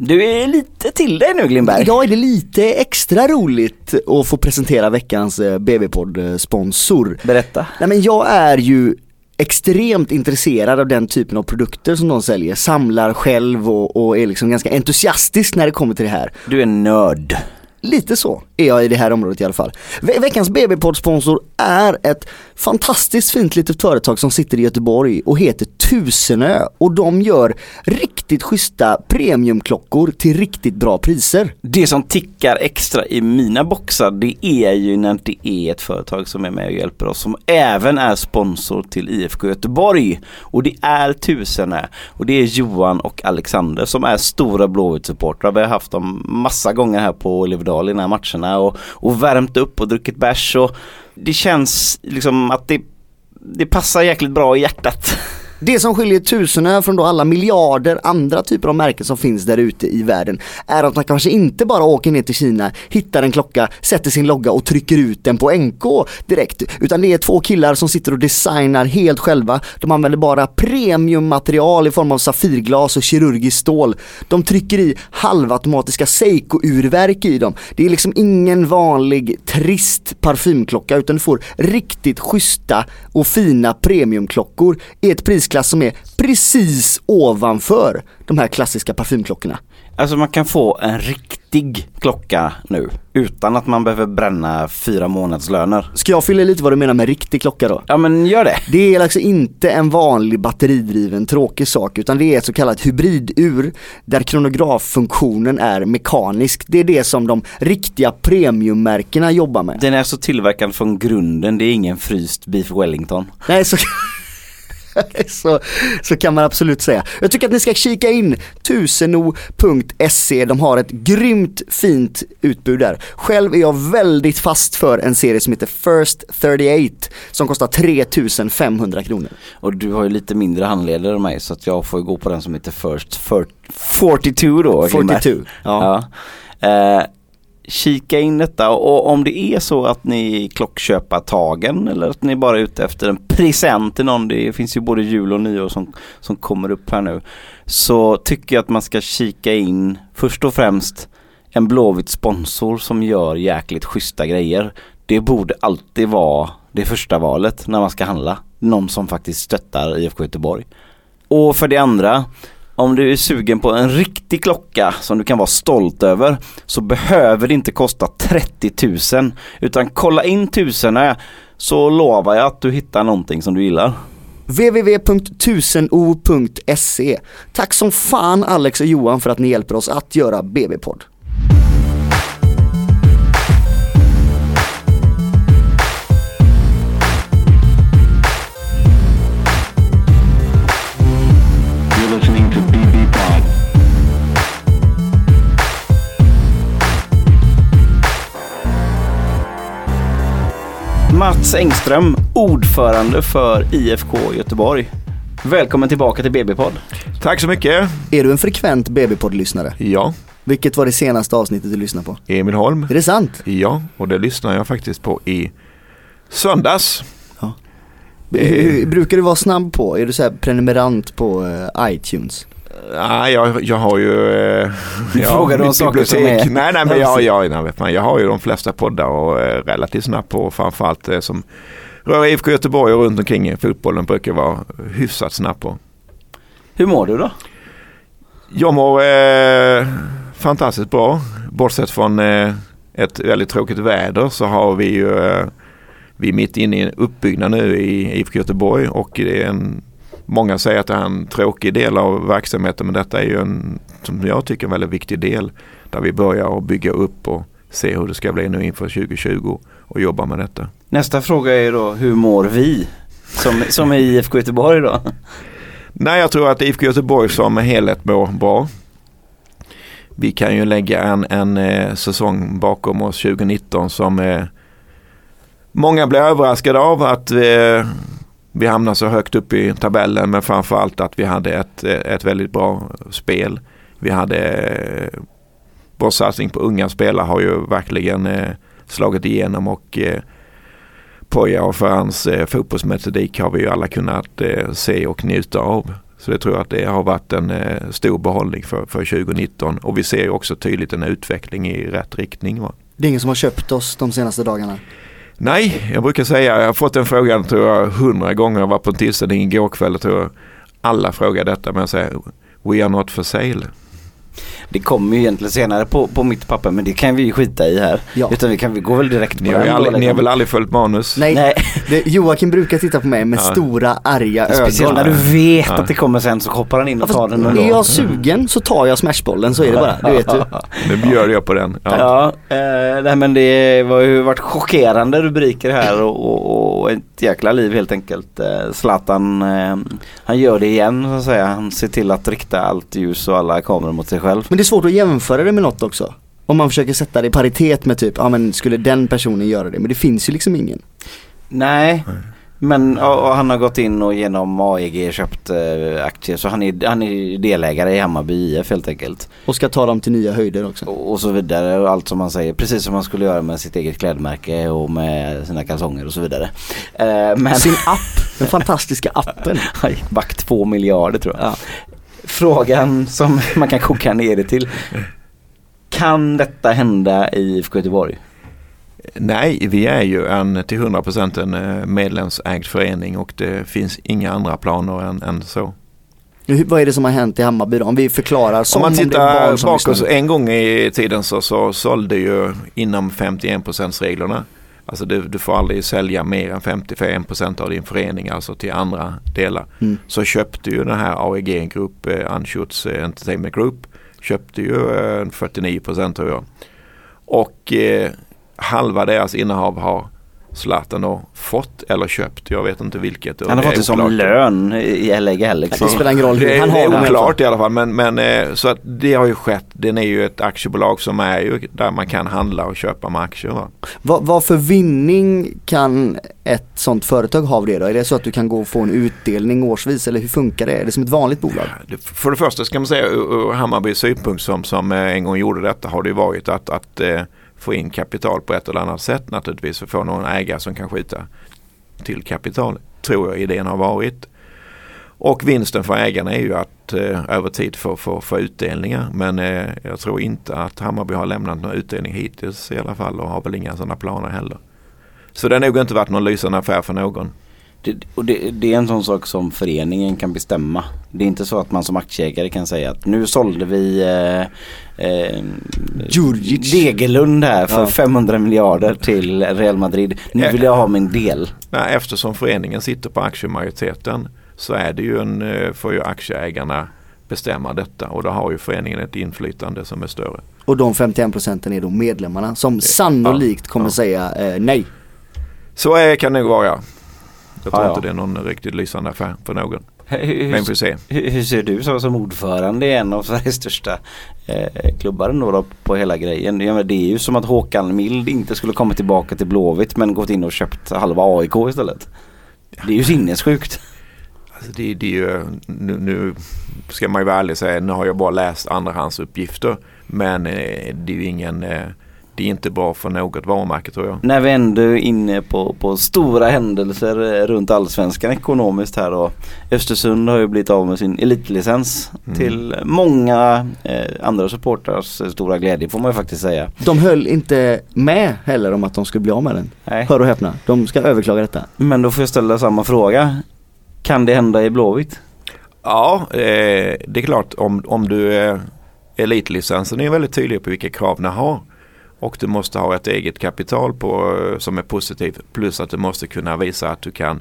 Du är lite till dig nu Glimberg. Idag är det lite extra roligt att få presentera veckans eh, BB-podd sponsor. Berätta. Nej men jag är ju extremt intresserad av den typen av produkter som de säljer, samlar själv och, och är liksom ganska entusiastisk när det kommer till det här. Du är nörd. Lite så är jag i det här området i alla fall. Ve veckans BB-poddsponsor är ett fantastiskt fint litet företag som sitter i Göteborg och heter Tusenö och de gör riktigt schyssta premiumklockor till riktigt bra priser. Det som tickar extra i mina boxar det är ju när det är ett företag som är med och hjälper oss som även är sponsor till IFK Göteborg. Och det är Tusenö och det är Johan och Alexander som är stora Blåvitt-supportrar. Vi har haft dem massa gånger här på Oliverdal i de här matcherna och, och värmt upp och druckit bärs och det känns liksom att det, det passar jäkligt bra i hjärtat. Det som skiljer Tusenö från då alla miljarder andra typer av märken som finns där ute i världen är att man kanske inte bara åker ner till Kina, hittar en klocka, sätter sin logga och trycker ut den på NK direkt. Utan det är två killar som sitter och designar helt själva. De använder bara premiummaterial i form av safirglas och kirurgiskt stål. De trycker i halvautomatiska Seiko-urverk i dem. Det är liksom ingen vanlig trist parfymklocka utan du får riktigt schyssta och fina premiumklockor i ett pris prisklass som är precis ovanför de här klassiska parfymklockorna. Alltså man kan få en riktig klocka nu utan att man behöver bränna fyra månadslöner. Ska jag fylla lite vad du menar med riktig klocka då? Ja men gör det. Det är alltså inte en vanlig batteridriven tråkig sak utan det är ett så kallat hybridur där kronograffunktionen är mekanisk. Det är det som de riktiga premiummärkena jobbar med. Den är alltså tillverkad från grunden, det är ingen fryst beef wellington. Nej så så, så kan man absolut säga. Jag tycker att ni ska kika in tuseno.se, de har ett grymt fint utbud där. Själv är jag väldigt fast för en serie som heter First 38 som kostar 3500 kronor. Och du har ju lite mindre handledare än mig så att jag får gå på den som heter First 42 då. 42, ja. ja. Uh, kika in detta och om det är så att ni klockköpar tagen eller att ni bara är ute efter en present till någon. Det finns ju både jul och nyår som, som kommer upp här nu. Så tycker jag att man ska kika in först och främst en Blåvitt sponsor som gör jäkligt schyssta grejer. Det borde alltid vara det första valet när man ska handla. Någon som faktiskt stöttar IFK Göteborg. Och för det andra, om du är sugen på en riktig klocka som du kan vara stolt över så behöver det inte kosta 30 000 utan kolla in tusen så lovar jag att du hittar någonting som du gillar www.tuseno.se Tack som fan Alex och Johan för att ni hjälper oss att göra BB-podd. Mats Engström, ordförande för IFK Göteborg. Välkommen tillbaka till BB-podd. Tack så mycket. Är du en frekvent BB-podd-lyssnare? Ja. Vilket var det senaste avsnittet du lyssnade på? Emil Holm. Är det sant? Ja, och det lyssnar jag faktiskt på i söndags. Ja. Eh. Brukar du vara snabb på? Är du så prenumerant på uh, iTunes? Nej, jag, jag har ju... Eh, du ja, frågar om saker som är... Nej, nej, men jag, jag, jag, vet man, jag har ju de flesta poddar och är relativt snabb på framförallt det som rör IFK Göteborg och runt omkring fotbollen brukar vara hyfsat snabb på. Hur mår du då? Jag mår eh, fantastiskt bra. Bortsett från eh, ett väldigt tråkigt väder så har vi ju eh, vi är mitt inne i en uppbyggnad nu i IFK Göteborg och det är en Många säger att det är en tråkig del av verksamheten men detta är ju en, som jag tycker, en väldigt viktig del. Där vi börjar att bygga upp och se hur det ska bli nu inför 2020 och jobba med detta. Nästa fråga är då, hur mår vi som, som är IFK Göteborg då? Nej, jag tror att IFK Göteborg som helhet mår bra. Vi kan ju lägga en, en eh, säsong bakom oss 2019 som eh, många blir överraskade av att eh, vi hamnade så högt upp i tabellen men framförallt att vi hade ett, ett väldigt bra spel. Vi hade eh, vår satsning på unga spelare har ju verkligen eh, slagit igenom och eh, Poja och för hans eh, fotbollsmetodik har vi ju alla kunnat eh, se och njuta av. Så det tror jag att det har varit en eh, stor behållning för, för 2019 och vi ser ju också tydligt en utveckling i rätt riktning. Va? Det är ingen som har köpt oss de senaste dagarna. Nej, jag brukar säga, jag har fått den frågan tror jag hundra gånger. Jag var på en tillställning igår kväll tror jag alla frågar detta men jag säger We are not for sale. Det kommer ju egentligen senare på, på mitt papper men det kan vi ju skita i här. Ja. Utan vi kan vi går väl direkt på Ni har, den aldrig, ni har liksom. väl aldrig följt manus? Nej, Nej. Det, Joakim brukar titta på mig med Ja. stora arga Speciellt ögon. när du vet Ja. att det kommer sen så hoppar han in Ja, och tar den är ändå. jag sugen så tar jag smashbollen, så är det bara. Det vet du. Nu bjöd jag på den. Ja. Ja, eh, nej, men det var ju varit chockerande rubriker här och, och, och ett jäkla liv helt enkelt. Eh, Zlatan, eh, han gör det igen så att säga. Han ser till att rikta allt ljus och alla kameror mot sig själv. Men det är svårt att jämföra det med något också. Om man försöker sätta det i paritet med typ, ja men skulle den personen göra det? Men det finns ju liksom ingen. Nej, men och, och han har gått in och genom AEG köpt eh, aktier så han är, han är delägare i Hammarby IF helt enkelt. Och ska ta dem till nya höjder också. Och, och så vidare och allt som man säger. Precis som man skulle göra med sitt eget klädmärke och med sina kalsonger och så vidare. Eh, men Sin app, den fantastiska appen. han gick back två miljarder tror jag. Ja. Frågan som man kan koka ner det till. Kan detta hända i IFK Göteborg? Nej, vi är ju en, till 100% en eh, medlemsägd förening och det finns inga andra planer än, än så. Vad är det som har hänt i Hammarby då? Om vi förklarar som Om man tittar bakåt, en gång i tiden så, så sålde ju inom 51% reglerna. Alltså du, du får aldrig sälja mer än 51% av din förening, alltså till andra delar. Mm. Så köpte ju den här AEG Group, eh, Anschutz eh, Entertainment Group, köpte ju eh, 49% tror jag. Och eh, halva deras innehav har Zlatan då fått eller köpt. Jag vet inte vilket. Han har det är fått det som oklart. lön i LA Galaxy. Det spelar ingen roll hur, Det, han det har dem i är alla fall. oklart i alla fall men, men eh, så att det har ju skett. Den är ju ett aktiebolag som är ju där man kan handla och köpa med aktier. Va? Vad, vad för vinning kan ett sånt företag ha av det då? Är det så att du kan gå och få en utdelning årsvis eller hur funkar det? Är det som ett vanligt bolag? Det- För det första ska man säga ur Hammarbys synpunkt som, som eh, en gång gjorde detta har det ju varit att, att eh, få in kapital på ett eller annat sätt naturligtvis. För få någon ägare som kan skjuta till kapital. Tror jag idén har varit. Och vinsten för ägarna är ju att eh, över tid få, få, få utdelningar. Men eh, jag tror inte att Hammarby har lämnat någon utdelning hittills i alla fall och har väl inga sådana planer heller. Så det har nog inte varit någon lysande affär för någon. Det, och det, det är en sån sak som föreningen kan bestämma. Det är inte så att man som aktieägare kan säga att nu sålde vi eh, eh. Degerlund här för Ja. 500 miljarder till Real Madrid. Nu vill jag ha min del. Nej, eftersom föreningen sitter på aktiemajoriteten så är det ju en, eh, får ju aktieägarna bestämma detta och då har ju föreningen ett inflytande som är större. Och de 51 procenten är då medlemmarna som sannolikt kommer ja. säga eh, nej. Så är, kan det nog vara. Jag tror Ja, ja. inte det är någon riktigt lysande affär för någon. Hur, Men vi får se. hur, hur ser du så, som ordförande i en av Sveriges största eh, klubbar ändå då, på hela grejen? Menar, det är ju som att Håkan Mild inte skulle komma tillbaka till Blåvitt men gått in och köpt halva AIK istället. Det är ju sinnessjukt. Alltså det, det är ju, nu, nu ska man ju vara ärlig och säga, nu har jag bara läst andrahandsuppgifter. Men eh, det är ju ingen, eh, det är inte bra för något varumärke tror jag. När vi ändå är inne på, på stora händelser eh, runt allsvenskan ekonomiskt här och Östersund har ju blivit av med sin elitlicens Mm. till många eh, andra supportrars eh, stora glädje får man ju faktiskt säga. De höll inte med heller om att de skulle bli av med den. Nej. Hör och häpna, de ska överklaga detta. Men då får jag ställa samma fråga. Kan det hända i Blåvitt? Ja, eh, det är klart om, om du är elitlicensen är väldigt tydlig på vilka krav den har. Och du måste ha ett eget kapital på, eh, som är positivt. Plus att du måste kunna visa att du kan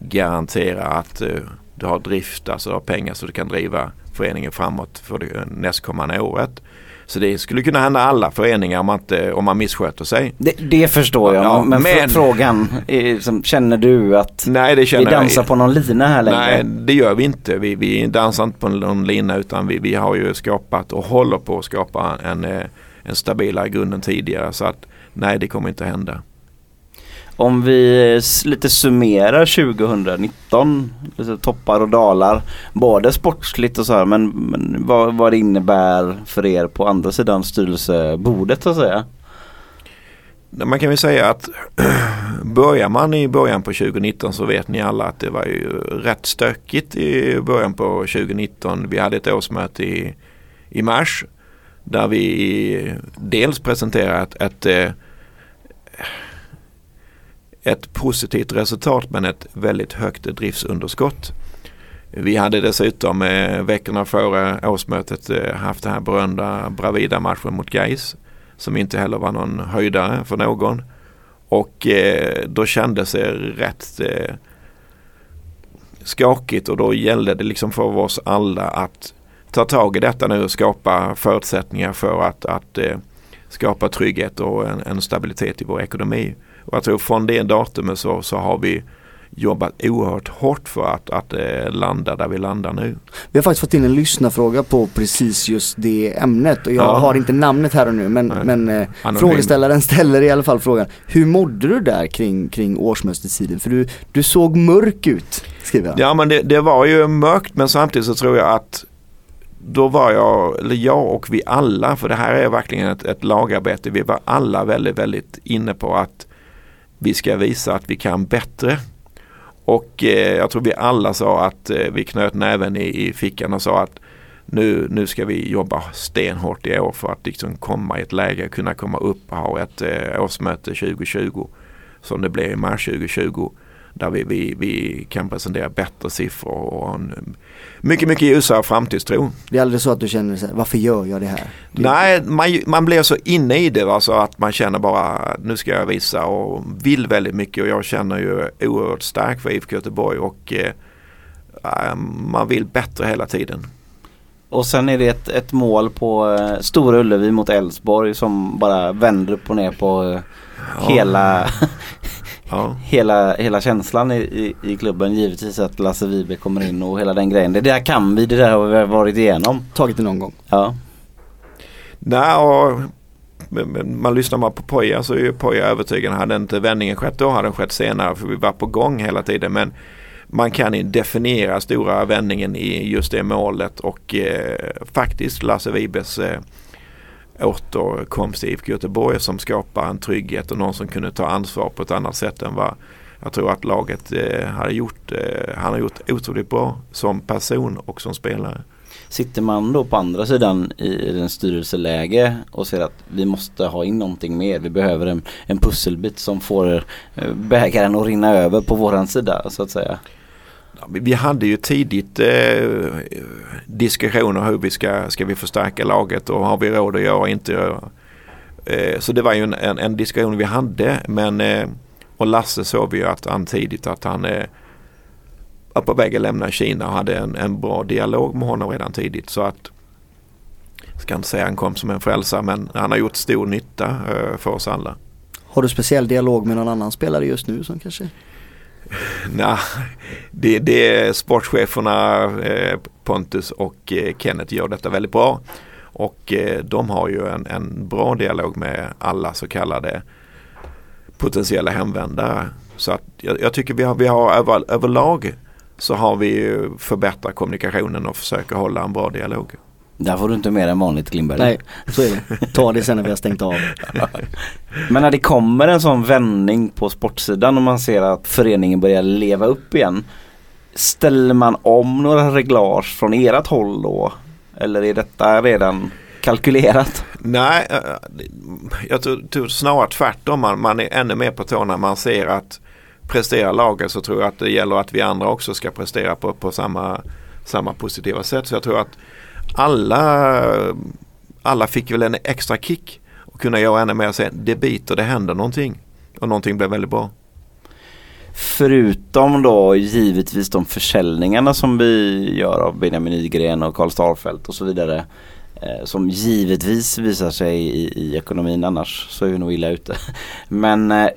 garantera att eh, du har drift, alltså du har pengar så du kan driva föreningen framåt för det eh, nästkommande året. Så det skulle kunna hända alla föreningar om man, inte, om man missköter sig. Det, det förstår jag. Ja, men men- fr- frågan är, som, känner du att Nej, det vi känner dansar jag. på någon lina här längre? Nej, det gör vi inte. Vi, vi dansar inte på någon lina utan vi, vi har ju skapat och håller på att skapa en, en stabilare grund än tidigare. Så att nej, det kommer inte hända. Om vi lite summerar 2019, lite toppar och dalar, både sportsligt och så här, men, men vad, vad det innebär för er på andra sidan styrelsebordet så att säga. man kan väl säga att börjar man i början på 2019 så vet ni alla att det var ju rätt stökigt i början på 2019. Vi hade ett årsmöte i, i mars där vi dels presenterar ett, ett, eh, ett positivt resultat men ett väldigt högt driftsunderskott. Vi hade dessutom eh, veckorna före årsmötet eh, haft den här berömda Bravida matchen mot Gais som inte heller var någon höjdare för någon. Och eh, då kändes det rätt eh, skakigt och då gällde det liksom för oss alla att ta tag i detta nu och skapa förutsättningar för att, att eh, skapa trygghet och en, en, stabilitet i vår ekonomi. Och jag tror från det datumet så, så har vi jobbat oerhört hårt för att, att eh, landa där vi landar nu. Vi har faktiskt fått in en lyssnarfråga på precis just det ämnet och jag ja. har inte namnet här och nu men, men eh, frågeställaren ställer i alla fall frågan Hur mådde du där kring, kring årsmötestiden? För du, du såg mörk ut skriver jag. Ja men det, det var ju mörkt men samtidigt så tror jag att då var jag, eller jag och vi alla, för det här är verkligen ett, ett lagarbete, vi var alla väldigt, väldigt inne på att vi ska visa att vi kan bättre. Och eh, jag tror vi alla sa att eh, vi knöt näven i, i fickan och sa att nu, nu ska vi jobba stenhårt i år för att liksom komma i ett läge, kunna komma upp och ha ett eh, årsmöte 2020 som det blev i mars 2020 där vi, vi, vi kan presentera bättre siffror och en mycket, mycket ljusare framtidstro. Det är aldrig så att du känner så här, varför gör jag det här? Det... Nej, man, man blir så inne i det va, så att man känner bara nu ska jag visa och vill väldigt mycket och jag känner ju oerhört starkt för IFK Göteborg och eh, man vill bättre hela tiden. Och sen är det ett, ett mål på eh, Stora Ullevi mot Elfsborg som bara vänder upp och ner på eh, ja. hela ja. hela, hela känslan i, i, i, klubben. Givetvis att Lasse Vibe kommer in och hela den grejen. Det där kan vi, det där har vi varit igenom. Tagit det någon gång. Ja. Nej, och man lyssnar man på Poja så är ju Poja övertygad. Hade inte vändningen skett då hade den skett senare för vi var på gång hela tiden. Men man kan definiera stora vändningen i just det målet och eh, faktiskt Lasse Vibes eh, återkomst till IFK Göteborg som skapar en trygghet och någon som kunde ta ansvar på ett annat sätt än vad jag tror att laget eh, hade gjort. Eh, han har gjort otroligt bra som person och som spelare. Sitter man då på andra sidan i den styrelseläge och ser att vi måste ha in någonting mer. Vi behöver en, en pusselbit som får eh, bägaren att rinna över på våran sida så att säga. Vi hade ju tidigt eh, diskussioner hur vi ska, ska vi förstärka laget och har vi råd att göra och inte göra. Eh, så det var ju en, en, en, diskussion vi hade men eh, och Lasse såg vi ju att han tidigt att han eh, var på väg att lämna Kina och hade en, en bra dialog med honom redan tidigt så att jag ska inte säga att han kom som en frälsare men han har gjort stor nytta eh, för oss alla. Har du speciell dialog med någon annan spelare just nu som kanske Nej, det, det är sportcheferna eh, Pontus och eh, Kenneth gör detta väldigt bra. Och de har ju en, en bra dialog med alla så kallade potentiella hemvändare. Så att jag, jag tycker vi har, vi har över, överlag så har vi förbättrat kommunikationen och försöker hålla en bra dialog. Där får du inte mer än vanligt Klimberg. Nej, så är det. Ta det sen när vi har stängt av. Men när det kommer en sån vändning på sportsidan och man ser att föreningen börjar leva upp igen. Ställer man om några reglage från ert håll då? Eller är detta redan kalkylerat? Nej, eh, jag tror, snarare tvärtom. Man, man är ännu mer på tårna. Man ser att presterar laget så tror jag att det gäller att vi andra också ska prestera på, på samma, samma positiva sätt. Så jag tror att alla, alla fick väl en extra kick och kunna göra ännu mer sen. det biter, det händer någonting. Och någonting blev väldigt bra. Förutom då givetvis de försäljningarna som vi gör av Benjamin Nygren och Karl Starfelt och så vidare. Eh, som givetvis visar sig i, i ekonomin annars så är vi nog illa ute. Men eh,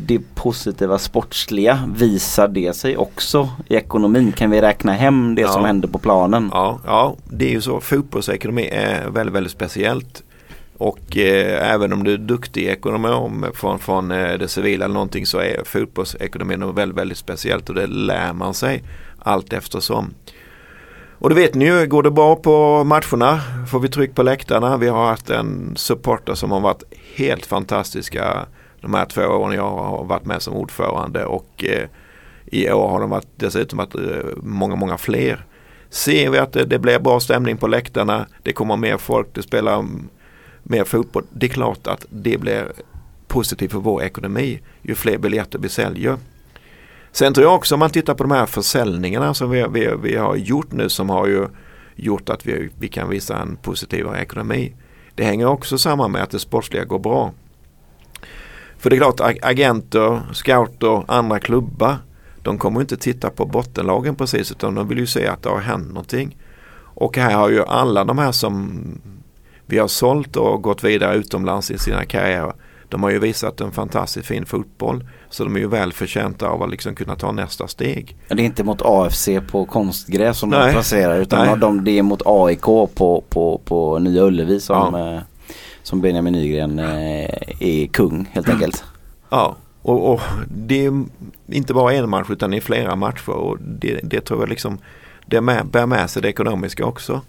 det positiva sportsliga, visar det sig också i ekonomin? Kan vi räkna hem det ja. som händer på planen? Ja, ja, det är ju så. Fotbollsekonomi är väldigt, väldigt speciellt. Och eh, även om du är duktig ekonom från, från eh, det civila eller någonting så är fotbollsekonomin väldigt, väldigt speciellt och det lär man sig allt eftersom. Och det vet ni ju, går det bra på matcherna får vi tryck på läktarna. Vi har haft en supporter som har varit helt fantastiska de här två åren jag har varit med som ordförande och eh, i år har de varit, dessutom varit eh, många, många fler. Ser vi att det, det blir bra stämning på läktarna, det kommer mer folk, det spelar mer fotboll. Det är klart att det blir positivt för vår ekonomi ju fler biljetter vi säljer. Sen tror jag också om man tittar på de här försäljningarna som vi, vi, vi har gjort nu som har ju gjort att vi, vi kan visa en positivare ekonomi. Det hänger också samman med att det sportsliga går bra. För det är klart agenter, scouter, andra klubbar de kommer inte titta på bottenlagen precis utan de vill ju se att det har hänt någonting. Och här har ju alla de här som vi har sålt och gått vidare utomlands i sina karriärer. De har ju visat en fantastiskt fin fotboll. Så de är ju väl förtjänta av att liksom kunna ta nästa steg. Det är inte mot AFC på konstgräs som Nej. de placerar utan de, det är mot AIK på, på, på Nya Ullevi som, ja. Som Benjamin Nygren eh, är kung helt enkelt. Ja, och, och, det är inte bara en match utan i flera matcher och det, det tror jag liksom det med, bär med sig det ekonomiska också.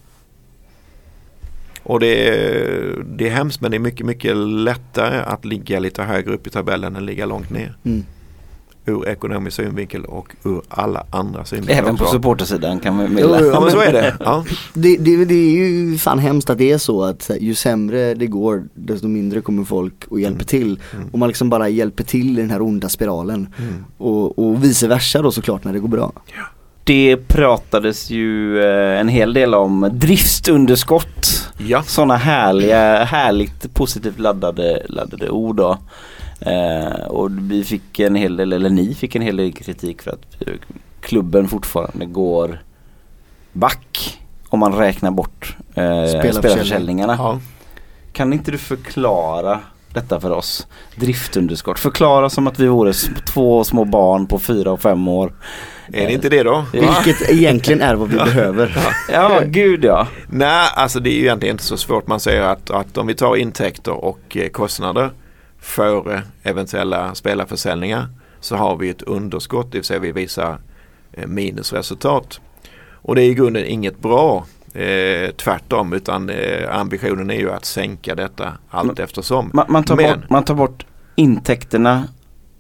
Och det är, det är hemskt men det är mycket, mycket lättare att ligga lite högre upp i tabellen än ligga långt ner. Mm. Ur ekonomisk synvinkel och ur alla andra synvinklar. Även på supportersidan kan man meddela. Ja men så är det. Ja. det, det. Det är ju fan hemskt att det är så att ju sämre det går desto mindre kommer folk och hjälper mm. till. Mm. Och man liksom bara hjälper till i den här onda spiralen. Mm. Och, och vice versa då såklart när det går bra. Ja det pratades ju eh, en hel del om driftsunderskott. Ja. Sådana härliga, härligt positivt laddade, laddade ord då. Eh, och vi fick en hel del, eller ni fick en hel del kritik för att klubben fortfarande går back om man räknar bort eh, spelarförsäljningarna. Ja. Kan inte du förklara detta för oss? Driftunderskott. Förklara som att vi vore två små barn på fyra och fem år är det inte det då? Vilket egentligen är vad vi behöver. Ja, gud ja. Nej, alltså det är ju egentligen inte så svårt. Man säger att, att om vi tar intäkter och eh, kostnader före eventuella spelarförsäljningar så har vi ett underskott, det vill säga vi visar eh, minusresultat. Och det är i grunden inget bra. Eh, tvärtom utan eh, ambitionen är ju att sänka detta allt eftersom. Man, man, tar, Men, bort, man tar bort intäkterna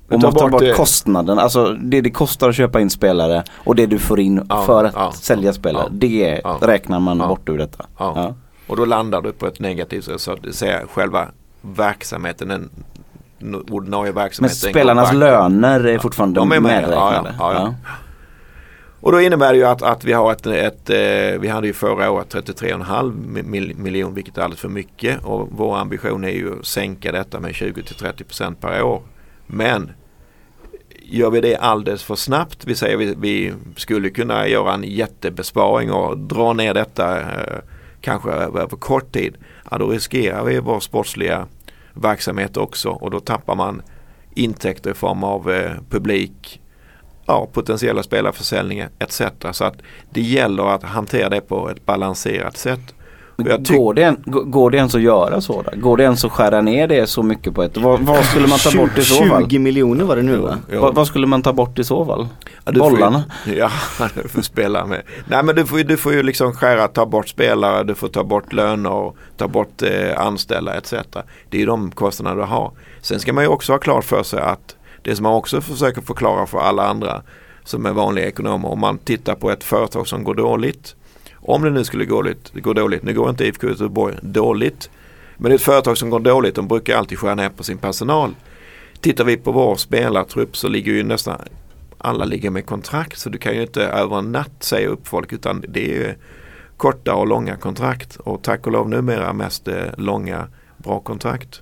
och man tar bort, bort kostnaden, alltså det det kostar att köpa in spelare och det du får in ja, för att ja, sälja spelare. Ja, det räknar man bort ur detta. Och då landar du på ett negativt så att säga själva verksamheten, den ordinarie verksamheten. Men spelarnas löner är fortfarande de är med, medräknade. Och då innebär det ju att, att vi har ett, ett eh, vi hade ju förra året 33,5 mil, miljon vilket är alldeles för mycket och vår ambition är ju att sänka detta med 20-30% per år. Men gör vi det alldeles för snabbt, vi säger vi, vi skulle kunna göra en jättebesparing och dra ner detta eh, kanske över kort tid, ja, då riskerar vi vår sportsliga verksamhet också och då tappar man intäkter i form av eh, publik, ja, potentiella spelarförsäljningar etc. Så att det gäller att hantera det på ett balanserat sätt. Går det, en, går det ens att göra så då? Går det ens att skära ner det så mycket på ett? Vad, vad skulle man ta bort i så fall? 20 miljoner var det nu va? Vad, vad skulle man ta bort i så fall? Ja, Bollarna? Får ju, ja, du får spela med. Nej men du får, du får ju liksom skära, ta bort spelare, du får ta bort löner, och ta bort eh, anställda etc. Det är de kostnader du har. Sen ska man ju också ha klart för sig att det som man också försöker förklara för alla andra som är vanliga ekonomer. Om man tittar på ett företag som går dåligt om det nu skulle gå dåligt, gå dåligt, nu går inte IFK Göteborg dåligt. Men ett företag som går dåligt, de brukar alltid skära ner på sin personal. Tittar vi på vår spelartrupp så ligger ju nästan alla ligger med kontrakt så du kan ju inte över en natt säga upp folk utan det är korta och långa kontrakt och tack och lov numera mest eh, långa bra kontrakt.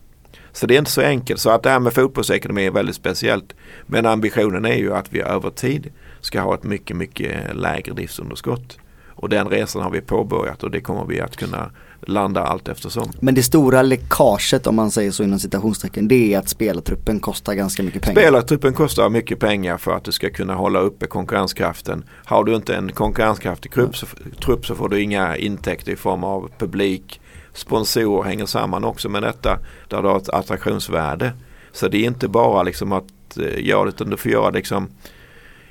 Så det är inte så enkelt. Så att det här med fotbollsekonomi är väldigt speciellt. Men ambitionen är ju att vi över tid ska ha ett mycket, mycket lägre driftsunderskott. Och den resan har vi påbörjat och det kommer vi att kunna landa allt eftersom. Men det stora läckaget om man säger så inom citationstecken det är att spelartruppen kostar ganska mycket pengar. Spelartruppen kostar mycket pengar för att du ska kunna hålla uppe konkurrenskraften. Har du inte en konkurrenskraftig trupp så, trupp så får du inga intäkter i form av publik. Sponsorer hänger samman också med detta där du har ett attraktionsvärde. Så det är inte bara liksom att eh, göra det utan du får göra liksom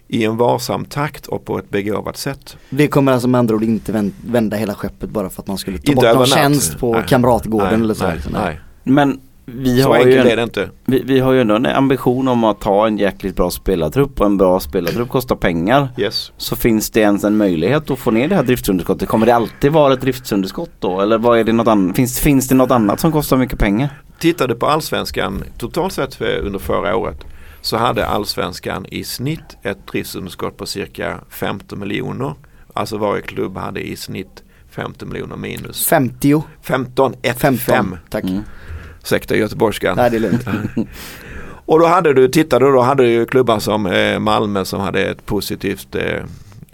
i en varsam takt och på ett begåvat sätt. Det kommer alltså med andra ord inte vända hela skeppet bara för att man skulle ta inte bort någon tjänst på nej, Kamratgården nej, eller så? Nej, nej. Men vi Så har, ju är en, det inte. vi, vi har ju ändå en ambition om att ha en jäkligt bra spelartrupp och en bra spelartrupp kostar pengar. Yes. Så finns det ens en möjlighet att få ner det här driftsunderskottet? Kommer det alltid vara ett driftsunderskott då? Eller vad är det något annat? Finns, finns det något annat som kostar mycket pengar? Tittar du på allsvenskan totalt sett för, under förra året så hade allsvenskan i snitt ett driftsunderskott på cirka 15 miljoner. Alltså varje klubb hade i snitt 15 miljoner minus. 50, 15, 1, 15. 5. Tack. Mm. Ursäkta göteborgskan. Nej det är lugnt. Och då hade du, tittade du då hade du klubbar som eh, Malmö som hade ett positivt eh,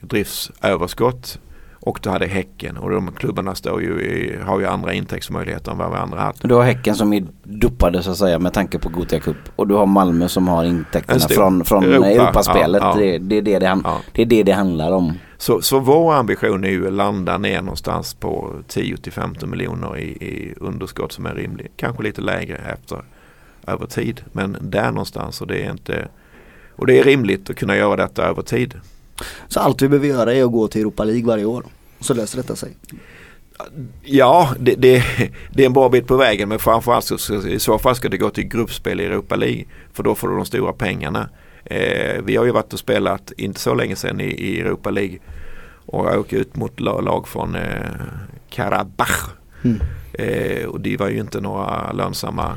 driftsöverskott. Och du hade Häcken och de klubbarna står ju i, har ju andra intäktsmöjligheter än vad vi andra haft. Du har Häcken som är duppade så att säga med tanke på Gothia Cup. Och du har Malmö som har intäkterna från, från Europa, Europaspelet. ja, ja. Det, det, är det, det, han, Ja. det är det det handlar om. Så, så vår ambition är ju att landa ner någonstans på 10 till 15 miljoner i, i underskott som är rimligt. Kanske lite lägre efter över tid. Men där någonstans och det är inte och det är rimligt att kunna göra detta över tid. Så allt vi behöver göra är att gå till Europa League varje år. Så löser detta sig. Ja, det, det, det är en bra bit på vägen men framförallt så, så, i så fall ska det gå till gruppspel i Europa League. För då får du de stora pengarna. Eh, vi har ju varit och spelat inte så länge sedan i, i Europa League och jag åker ut mot la- lag från eh, Karabach. Mm. Eh, och det var ju inte några lönsamma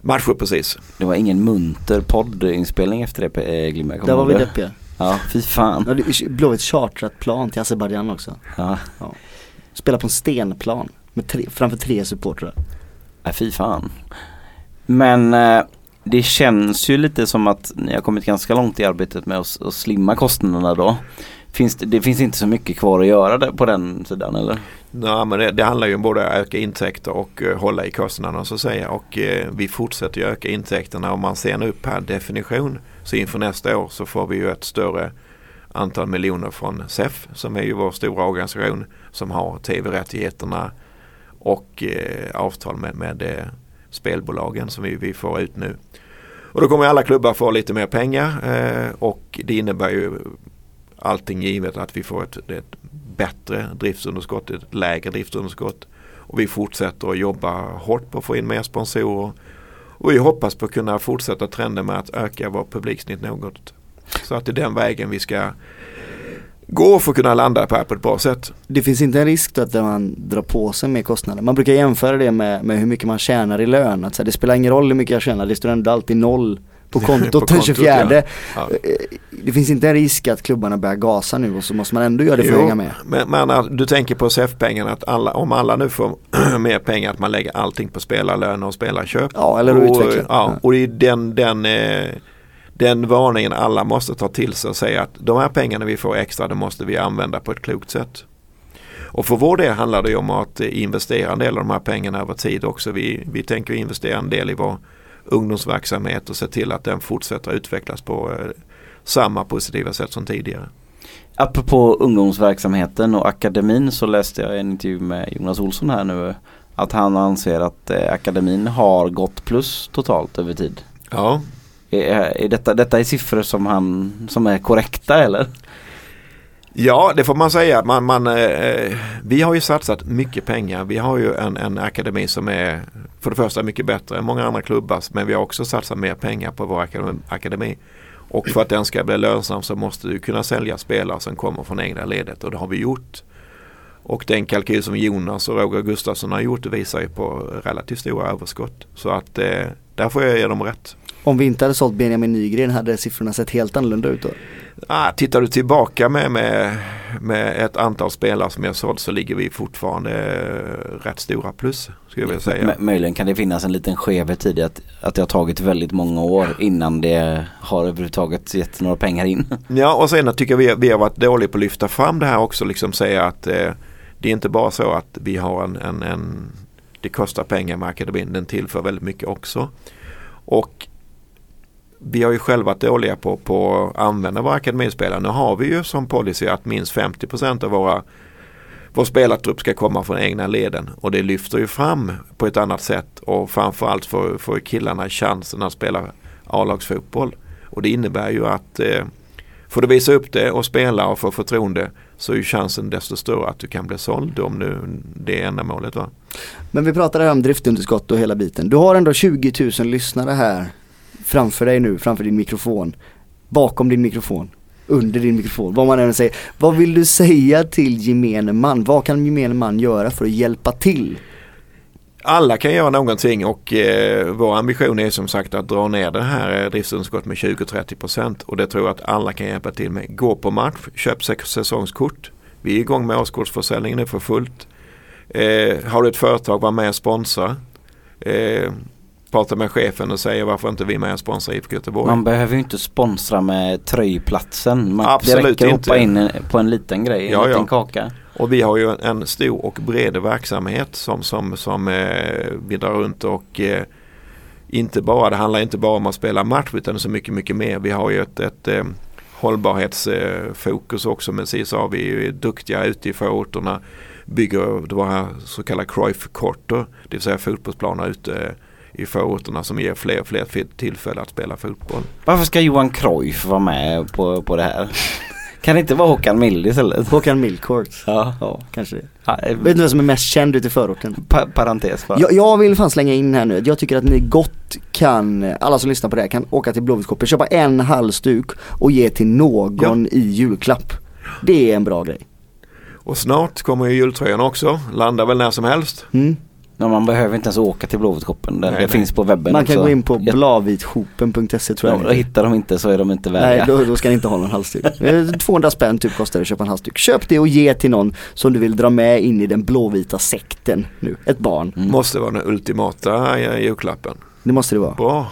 matcher precis. Det var ingen munter poddinspelning efter det eh, Glimmer. kommer Där var vi deppiga. Ja, fy fan. Ja, ett chartrat plan till Azerbajdzjan också. Ja, Spela på en stenplan med tre, framför tre supportrar. ja, fy fan. Men eh, det känns ju lite som att ni har kommit ganska långt i arbetet med att, att slimma kostnaderna då. Finns det, det finns inte så mycket kvar att göra där på den sidan eller? Nej, men det, det handlar ju om både att öka intäkter och eh, hålla i kostnaderna så att säga. Och eh, vi fortsätter ju öka intäkterna. Om man ser nu per definition så inför nästa år så får vi ju ett större antal miljoner från SEF som är ju vår stora organisation som har tv-rättigheterna och eh, avtal med, med eh, spelbolagen som vi, vi får ut nu. Och då kommer alla klubbar få lite mer pengar eh, och det innebär ju allting givet att vi får ett, ett bättre driftsunderskott, ett lägre driftsunderskott. Och vi fortsätter att jobba hårt på att få in mer sponsorer. Och vi hoppas på att kunna fortsätta trenden med att öka vår publiksnitt något. Så att det är den vägen vi ska gå för att kunna landa på här på ett bra sätt. Det finns inte en risk då att man drar på sig mer kostnader. Man brukar jämföra det med, med hur mycket man tjänar i lön. Att så här, det spelar ingen roll hur mycket jag tjänar, det står ändå alltid noll på kontot den kontot, 24. ja. Eh, Det finns inte en risk att klubbarna börjar gasa nu och så måste man ändå göra det för att hänga med. Men, men du tänker på SEF-pengarna att alla, om alla nu får mer pengar att man lägger allting på spelarlöner och spelarköp. Ja, eller och, utveckla. Ja, och det är den, den, eh, den varningen alla måste ta till sig och säga att de här pengarna vi får extra det måste vi använda på ett klokt sätt. Och för vår del handlar det ju om att eh, investera en del av de här pengarna över tid också. Vi, vi tänker investera en del i vår ungdomsverksamhet och se till att den fortsätter utvecklas på eh, samma positiva sätt som tidigare. Apropå ungdomsverksamheten och akademin så läste jag en intervju med Jonas Olsson här nu. Att han anser att eh, akademin har gått plus totalt över tid. Ja, Är, är detta, detta är siffror som, han, som är korrekta eller? Ja, det får man säga. Man, man, eh, eh, vi har ju satsat mycket pengar. Vi har ju en, en akademi som är för det första mycket bättre än många andra klubbar. Men vi har också satsat mer pengar på vår akademi- akademi. Och för att den ska bli lönsam så måste du kunna sälja spelare som kommer från egna ledet och det har vi gjort. Och den kalkyl som Jonas och Roger Gustafsson har gjort visar ju på relativt stora överskott. Så att eh, där får jag ge dem rätt. Om vi inte hade sålt Benjamin Nygren hade siffrorna sett helt annorlunda ut då. Ah, tittar du tillbaka med, med, med ett antal spelare som jag sålt så ligger vi fortfarande eh, rätt stora plus. Skulle jag vilja säga. M- möjligen kan det finnas en liten skevhet i det att, att det har tagit väldigt många år innan det har överhuvudtaget gett några pengar in. Ja och sen tycker jag vi, vi har varit dåliga på att lyfta fram det här också. Liksom säga att eh, det är inte bara så att vi har en, en, en det kostar pengar med akademin. Den tillför väldigt mycket också. Och vi har ju själva varit dåliga på, på att använda våra akademispelare. Nu har vi ju som policy att minst 50 procent av våra vår spelartrupp ska komma från egna leden och det lyfter ju fram på ett annat sätt och framförallt får, får killarna chansen att spela A-lagsfotboll. Och det innebär ju att eh, får du visa upp det och spela och få förtroende så är chansen desto större att du kan bli såld om nu det är ändamålet. Va? Men vi pratade om driftunderskott och hela biten. Du har ändå 20 000 lyssnare här framför dig nu, framför din mikrofon. Bakom din mikrofon. Under din mikrofon, vad man än säger. Vad vill du säga till gemene man? Vad kan gemene man göra för att hjälpa till? Alla kan göra någonting och eh, vår ambition är som sagt att dra ner det här eh, driftsunderskottet med 20-30% och det tror jag att alla kan hjälpa till med. Gå på match, köp säsongskort. Vi är igång med årskortsförsäljningen nu för fullt. Eh, har du ett företag, var med och sponsra. Eh, prata med chefen och säga varför inte vi är med och sponsrar IFK Göteborg. Man behöver ju inte sponsra med tröjplatsen. Man, Absolut det räcker att hoppa in på en liten grej, en Ja, liten ja. kaka. Och vi har ju en stor och bred verksamhet som, som, som eh, vi drar runt och eh, inte bara, det handlar inte bara om att spela match utan så mycket, mycket mer. Vi har ju ett, ett eh, hållbarhetsfokus också med CSA. Vi är duktiga ute i förorterna. Bygger våra så kallade Cruyff-korter, det vill säga fotbollsplaner ute i förorterna som ger fler och fler tillfälle att spela fotboll. Varför ska Johan Cruyff vara med på, på det här? Kan det inte vara Håkan Mild istället? Håkan Milcourt, Ja, ja. kanske det. ja eh, Vet du vem som är mest känd ute i förorten? pa parentes bara. Jag, jag vill fan slänga in här nu, jag tycker att ni gott kan, alla som lyssnar på det här kan åka till Blåvittskoppor, köpa en halsduk och ge till någon i julklapp. Det är en bra grej. Och snart kommer ju jultröjan också, landar väl när som helst. Mm. Ja, man behöver inte ens åka till Blåvittkoppen. Det, Nej, nej. finns på webben Man kan också. gå in på Ja, blavitshopen.se tror ja, jag. och hittar de inte så är de inte Nej, värdiga. då, då ska ni inte ha någon halsduk. Eh, 200 spänn typ kostar det att köpa en halsduk. Köp det och ge till någon som du vill dra med in i den blåvita sekten nu. Ett barn. Mm. Måste vara den ultimata eh, julklappen. Det måste det vara. Bra.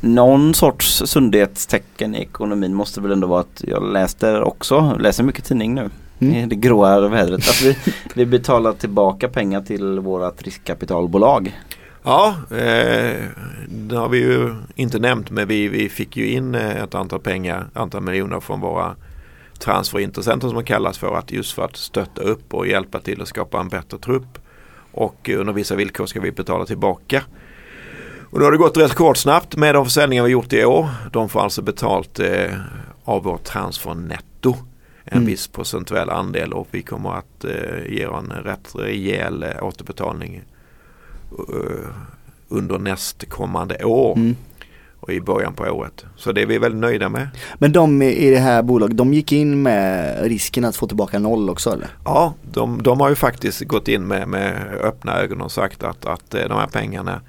Någon sorts sundhetstecken i ekonomin måste väl ändå vara att jag läste också, läser mycket tidning nu. Mm. Det gråa vädret. Att vi, vi betalar tillbaka pengar till vårat riskkapitalbolag. Ja, eh, det har vi ju inte nämnt men vi, vi fick ju in eh, ett antal pengar, antal miljoner från våra transferintressenter som de kallas för att just för att stötta upp och hjälpa till att skapa en bättre trupp. Och under vissa villkor ska vi betala tillbaka. Och nu har det gått rätt kort snabbt med de försäljningar vi gjort i år. De får alltså betalt eh, av vår transfer netto. En Mm. viss procentuell andel och vi kommer att eh, ge en rätt rejäl eh, återbetalning eh, under nästkommande år Mm. och i början på året. Så det är vi väldigt nöjda med. Men de i det här bolaget, de gick in med risken att få tillbaka noll också eller? Ja, de, de har ju faktiskt gått in med, med öppna ögon och sagt att, att eh, de här pengarna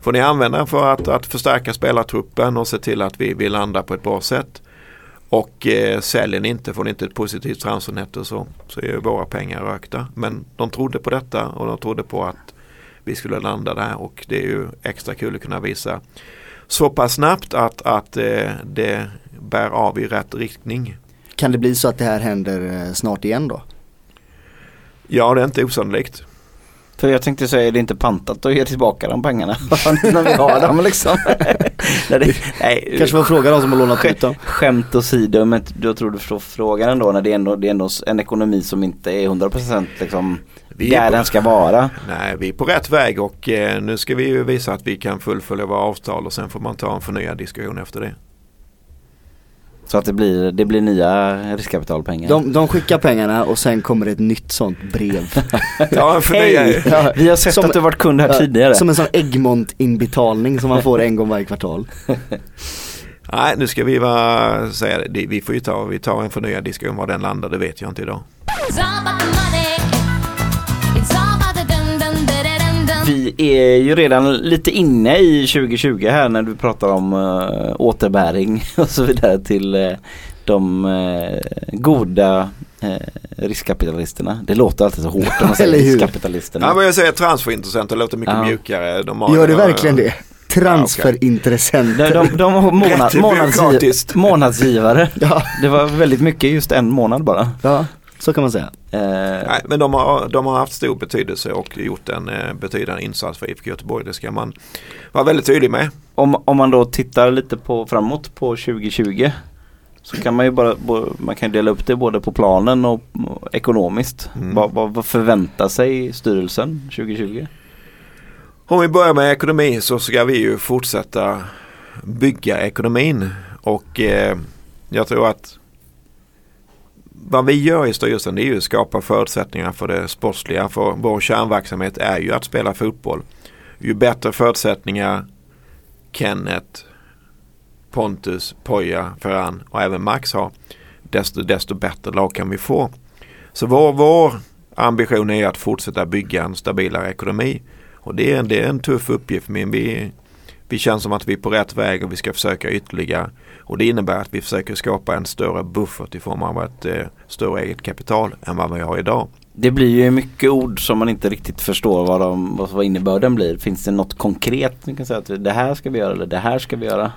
får ni använda för att, att förstärka spelartruppen och se till att vi, vi landar på ett bra sätt. Och eh, säljer ni inte, får ni inte ett positivt transfernetto så, så är våra pengar rökta. Men de trodde på detta och de trodde på att vi skulle landa där och det är ju extra kul att kunna visa så pass snabbt att, att eh, det bär av i rätt riktning. Kan det bli så att det här händer eh, snart igen då? Ja, det är inte osannolikt. För jag tänkte säga, är det inte pantat att ge tillbaka de pengarna? När vi har dem liksom. nej, det, nej, Kanske får fråga de som har lånat ut dem. Skämt åsido, men jag tror du förstår frågan ändå när det är ändå, det är ändå en ekonomi som inte är 100% liksom Vi är där på- den ska vara. Nej, vi är på rätt väg och eh, nu ska vi ju visa att vi kan fullfölja våra avtal och sen får man ta en förnyad diskussion efter det. Så att det blir, det blir nya riskkapitalpengar. De, de skickar pengarna och sen kommer ett nytt sånt brev. Ja, förnyad. Hej! Ja, Vi har sett som- att du varit kund här Ja, tidigare. Som en sån Egmont-inbetalning som man får en gång varje kvartal. Nej, nu ska vi vara, säga det. det. Vi får ju ta, vi tar en förnyad diskussion. Var den landar, det vet jag inte idag. Vi är ju redan lite inne i 2020 här när du pratar om uh, återbäring och så vidare till uh, de uh, goda uh, riskkapitalisterna. Det låter alltid så hårt när man säger riskkapitalisterna. Ja, men jag säger transferintressenter låter mycket Ja. mjukare. De har Gör det verkligen det? Transferintressenter. De, de, de har månad, månadsgiv, månadsgivare. Ja, Det var väldigt mycket just en månad bara. ja, så kan man säga. Eh, Nej, men de har, de har haft stor betydelse och gjort en eh, betydande insats för IFK Göteborg. Det ska man vara väldigt tydlig med. om, om man då tittar lite på framåt på 2020 så kan man ju bara man kan dela upp det både på planen och, och ekonomiskt. Mm. Vad, vad, vad förväntar sig styrelsen 2020? Om vi börjar med ekonomi så ska vi ju fortsätta bygga ekonomin och eh, jag tror att vad vi gör i styrelsen det är ju att skapa förutsättningar för det sportsliga. För vår kärnverksamhet är ju att spela fotboll. Ju bättre förutsättningar Kenneth, Pontus, Poja, Ferran och även Max har desto, desto bättre lag kan vi få. Så vår, vår ambition är att fortsätta bygga en stabilare ekonomi. Och det är, en- det är en tuff uppgift men vi, vi känns som att vi är på rätt väg och vi ska försöka ytterligare. Och det innebär att vi försöker skapa en större buffert i form av ett eh, större eget kapital än vad vi har idag. Det blir ju mycket ord som man inte riktigt förstår vad, de, vad, innebörden blir. Finns det något konkret? Du kan säga att det här ska vi göra eller det här ska vi göra.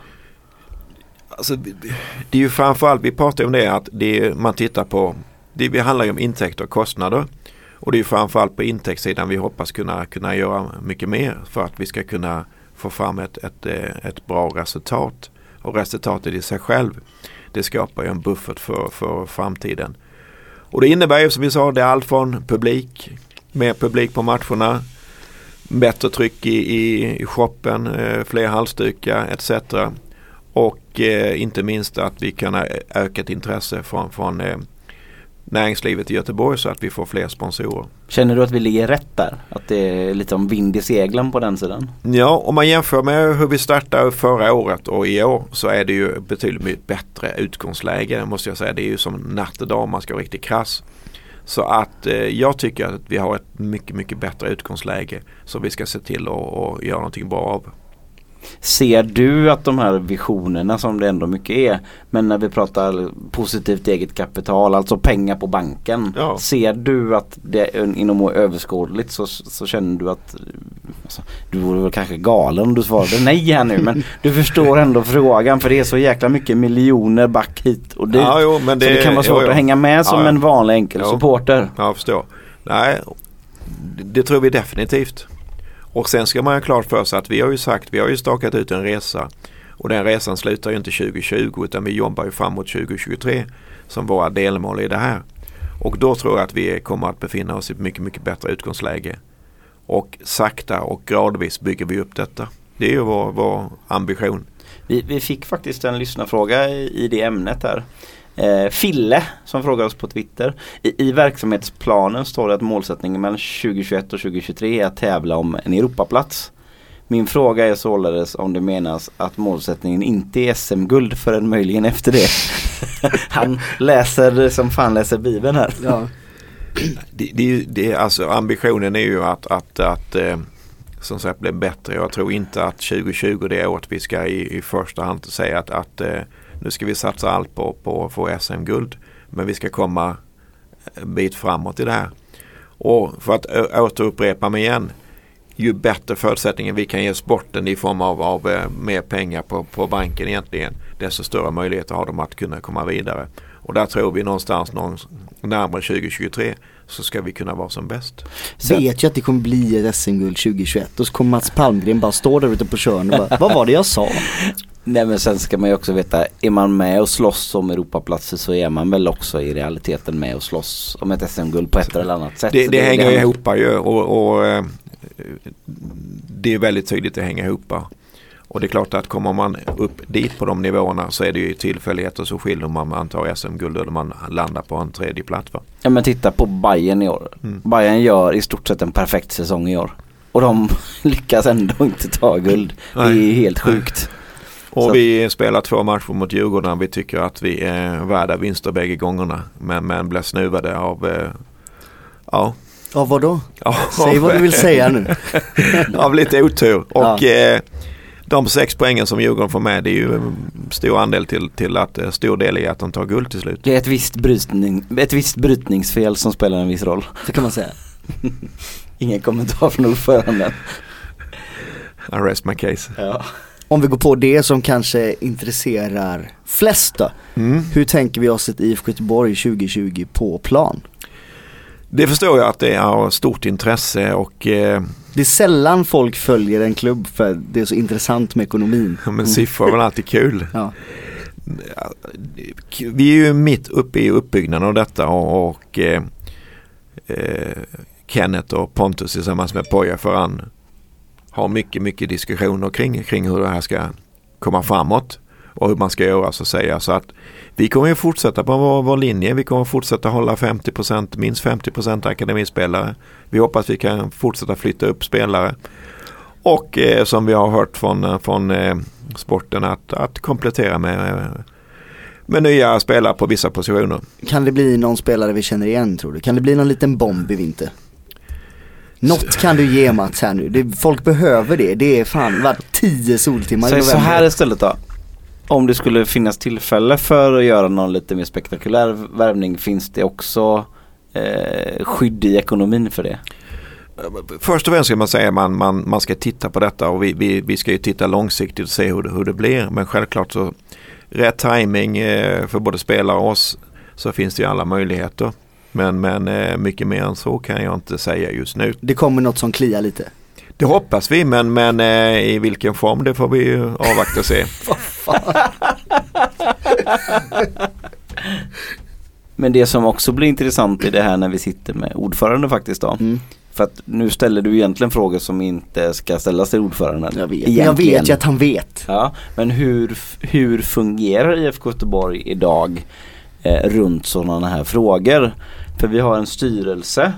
Alltså, det är ju framförallt, vi pratar om det att det man tittar på, det det handlar ju om intäkter och kostnader. Och det är framförallt på intäktssidan vi hoppas kunna, kunna göra mycket mer för att vi ska kunna få fram ett, ett, eh, ett bra resultat. Och resultatet i sig själv det skapar ju en buffert för, för framtiden. Och det innebär ju som vi sa, det är allt från publik, mer publik på matcherna, bättre tryck i, i, i shoppen, eh, fler halsdukar etc. Och eh, inte minst att vi kan ha öka ett intresse från, från eh, näringslivet i Göteborg så att vi får fler sponsorer. Känner du att vi ligger rätt där? Att det är lite om vind i seglen på den sidan? Ja, om man jämför med hur vi startade förra året och i år så är det ju betydligt bättre utgångsläge måste jag säga. Det är ju som natt och dag om man ska vara riktigt krass. Så att eh, jag tycker att vi har ett mycket, mycket bättre utgångsläge som vi ska se till att göra någonting bra av. Ser du att de här visionerna som det ändå mycket är Men när vi pratar positivt eget kapital, alltså pengar på banken Ja. Ser du att det inom överskådligt så, så känner du att alltså, Du vore väl kanske galen om du svarade nej här nu men du förstår ändå frågan för det är så jäkla mycket miljoner back hit och dit Ja, jo, men Så det kan vara svårt jo, jo. att hänga med som en vanlig enkel supporter Ja, jag förstår. Nej, det- det tror vi definitivt. Och sen ska man ha klart för sig att vi har ju sagt, vi har ju stakat ut en resa. Och den resan slutar ju inte 2020 utan vi jobbar ju framåt 2023 som våra delmål i det här. Och då tror jag att vi kommer att befinna oss i ett mycket, mycket bättre utgångsläge. Och sakta och gradvis bygger vi upp detta. Det är ju vår, vår ambition. Vi, vi fick faktiskt en lyssnarfråga i, i det ämnet här. Eh, Fille som frågar oss på Twitter. I, I verksamhetsplanen står det att målsättningen mellan 2021 och 2023 är att tävla om en Europaplats. Min fråga är således om det menas att målsättningen inte är SM-guld förrän möjligen efter det. Han läser som fan läser bibeln här. Ja. Det, det, är ju- det, alltså, ambitionen är ju att, att, att eh, som sagt bli bättre. Jag tror inte att 2020 det är året vi ska i, i första hand säga att, att eh, nu ska vi satsa allt på, på att få SM-guld. Men vi ska komma en bit framåt i det här. Och för att återupprepa mig igen. Ju bättre förutsättningar vi kan ge sporten i form av, av eh, mer pengar på, på banken egentligen. Desto större möjligheter har de att kunna komma vidare. Och där tror vi någonstans någon, närmare 2023 så ska vi kunna vara som bäst. Sen- Vet ju att det kommer bli ett SM-guld 2021 och så kommer Mats Palmgren bara stå där ute på Tjörn och bara, vad var det jag sa? Nej men sen ska man ju också veta, är man med och slåss om Europaplatser så är man väl också i realiteten med och slåss om ett SM-guld på ett eller annat sätt. Det, Så det hänger handlar- ihop ju och, och eh, det är väldigt tydligt att det hänger ihop. Och det är klart att kommer man upp dit på de nivåerna så är det ju tillfälligheter som skiljer om man- tar SM-guld eller man landar på en tredje plats. Va? Ja men titta på Bayern i år. Mm. Bayern gör i stort sett en perfekt säsong i år. Och de lyckas ändå inte ta guld. Det är Nej. helt sjukt. Och Så- vi spelar två matcher mot Djurgården. Vi tycker att vi är värda vinster bägge gångerna. Men, men blir snuvade av eh, ja, Ja vadå? av, Säg vad du vill säga nu. av lite otur. Och Ja. eh, de sex poängen som Djurgården får med det är ju en stor andel till, till att eh, stor del i att de tar guld till slut. Det är ett visst, brytning, ett visst brytningsfel som spelar en viss roll. Så kan man säga. Ingen kommentar från ordföranden. I rest my case. Ja. Om vi går på det som kanske intresserar flest då. Mm. Hur tänker vi oss ett IFK Göteborg 2020 på plan? Det förstår jag att det är stort intresse och eh, Det är sällan folk följer en klubb för det är så intressant med ekonomin. men siffror är väl alltid kul. Ja. Vi är ju mitt uppe i uppbyggnaden av detta och, och eh, eh, Kenneth och Pontus tillsammans med Poja Ferran har mycket, mycket diskussioner kring, kring hur det här ska komma framåt. och hur man ska göra så att säga. Så att vi kommer att fortsätta på vår, vår linje. Vi kommer att fortsätta hålla 50%, minst 50% akademispelare. Vi hoppas vi kan fortsätta flytta upp spelare. Och eh, som vi har hört från, eh, från eh, sporten att, att komplettera med, med nya spelare på vissa positioner. Kan det bli någon spelare vi känner igen tror du? Kan det bli någon liten bomb i vinter? Något kan du ge Mats här nu, det, folk behöver det. Det är fan vart 10 soltimmar i Säg november. så här istället då. Om det skulle finnas tillfälle för att göra någon lite mer spektakulär värvning finns det också eh, skydd i ekonomin för det. Först och främst ska man säga att man, man, man ska titta på detta och vi, vi, vi ska ju titta långsiktigt och se hur det, hur det blir. Men självklart så rätt timing eh, för både spelare och oss så finns det ju alla möjligheter. Men, men eh, mycket mer än så kan jag inte säga just nu. Det kommer något som kliar lite. Det hoppas vi men, men eh, i vilken form det får vi ju avvakta och se. Men det som också blir intressant i det här när vi sitter med ordförande faktiskt då. Mm. För att nu ställer du egentligen frågor som inte ska ställas till ordföranden. Jag vet, Egentligen. jag vet ju att han vet. Ja, men hur, hur fungerar IFK Göteborg idag eh, runt sådana här frågor? För vi har en styrelse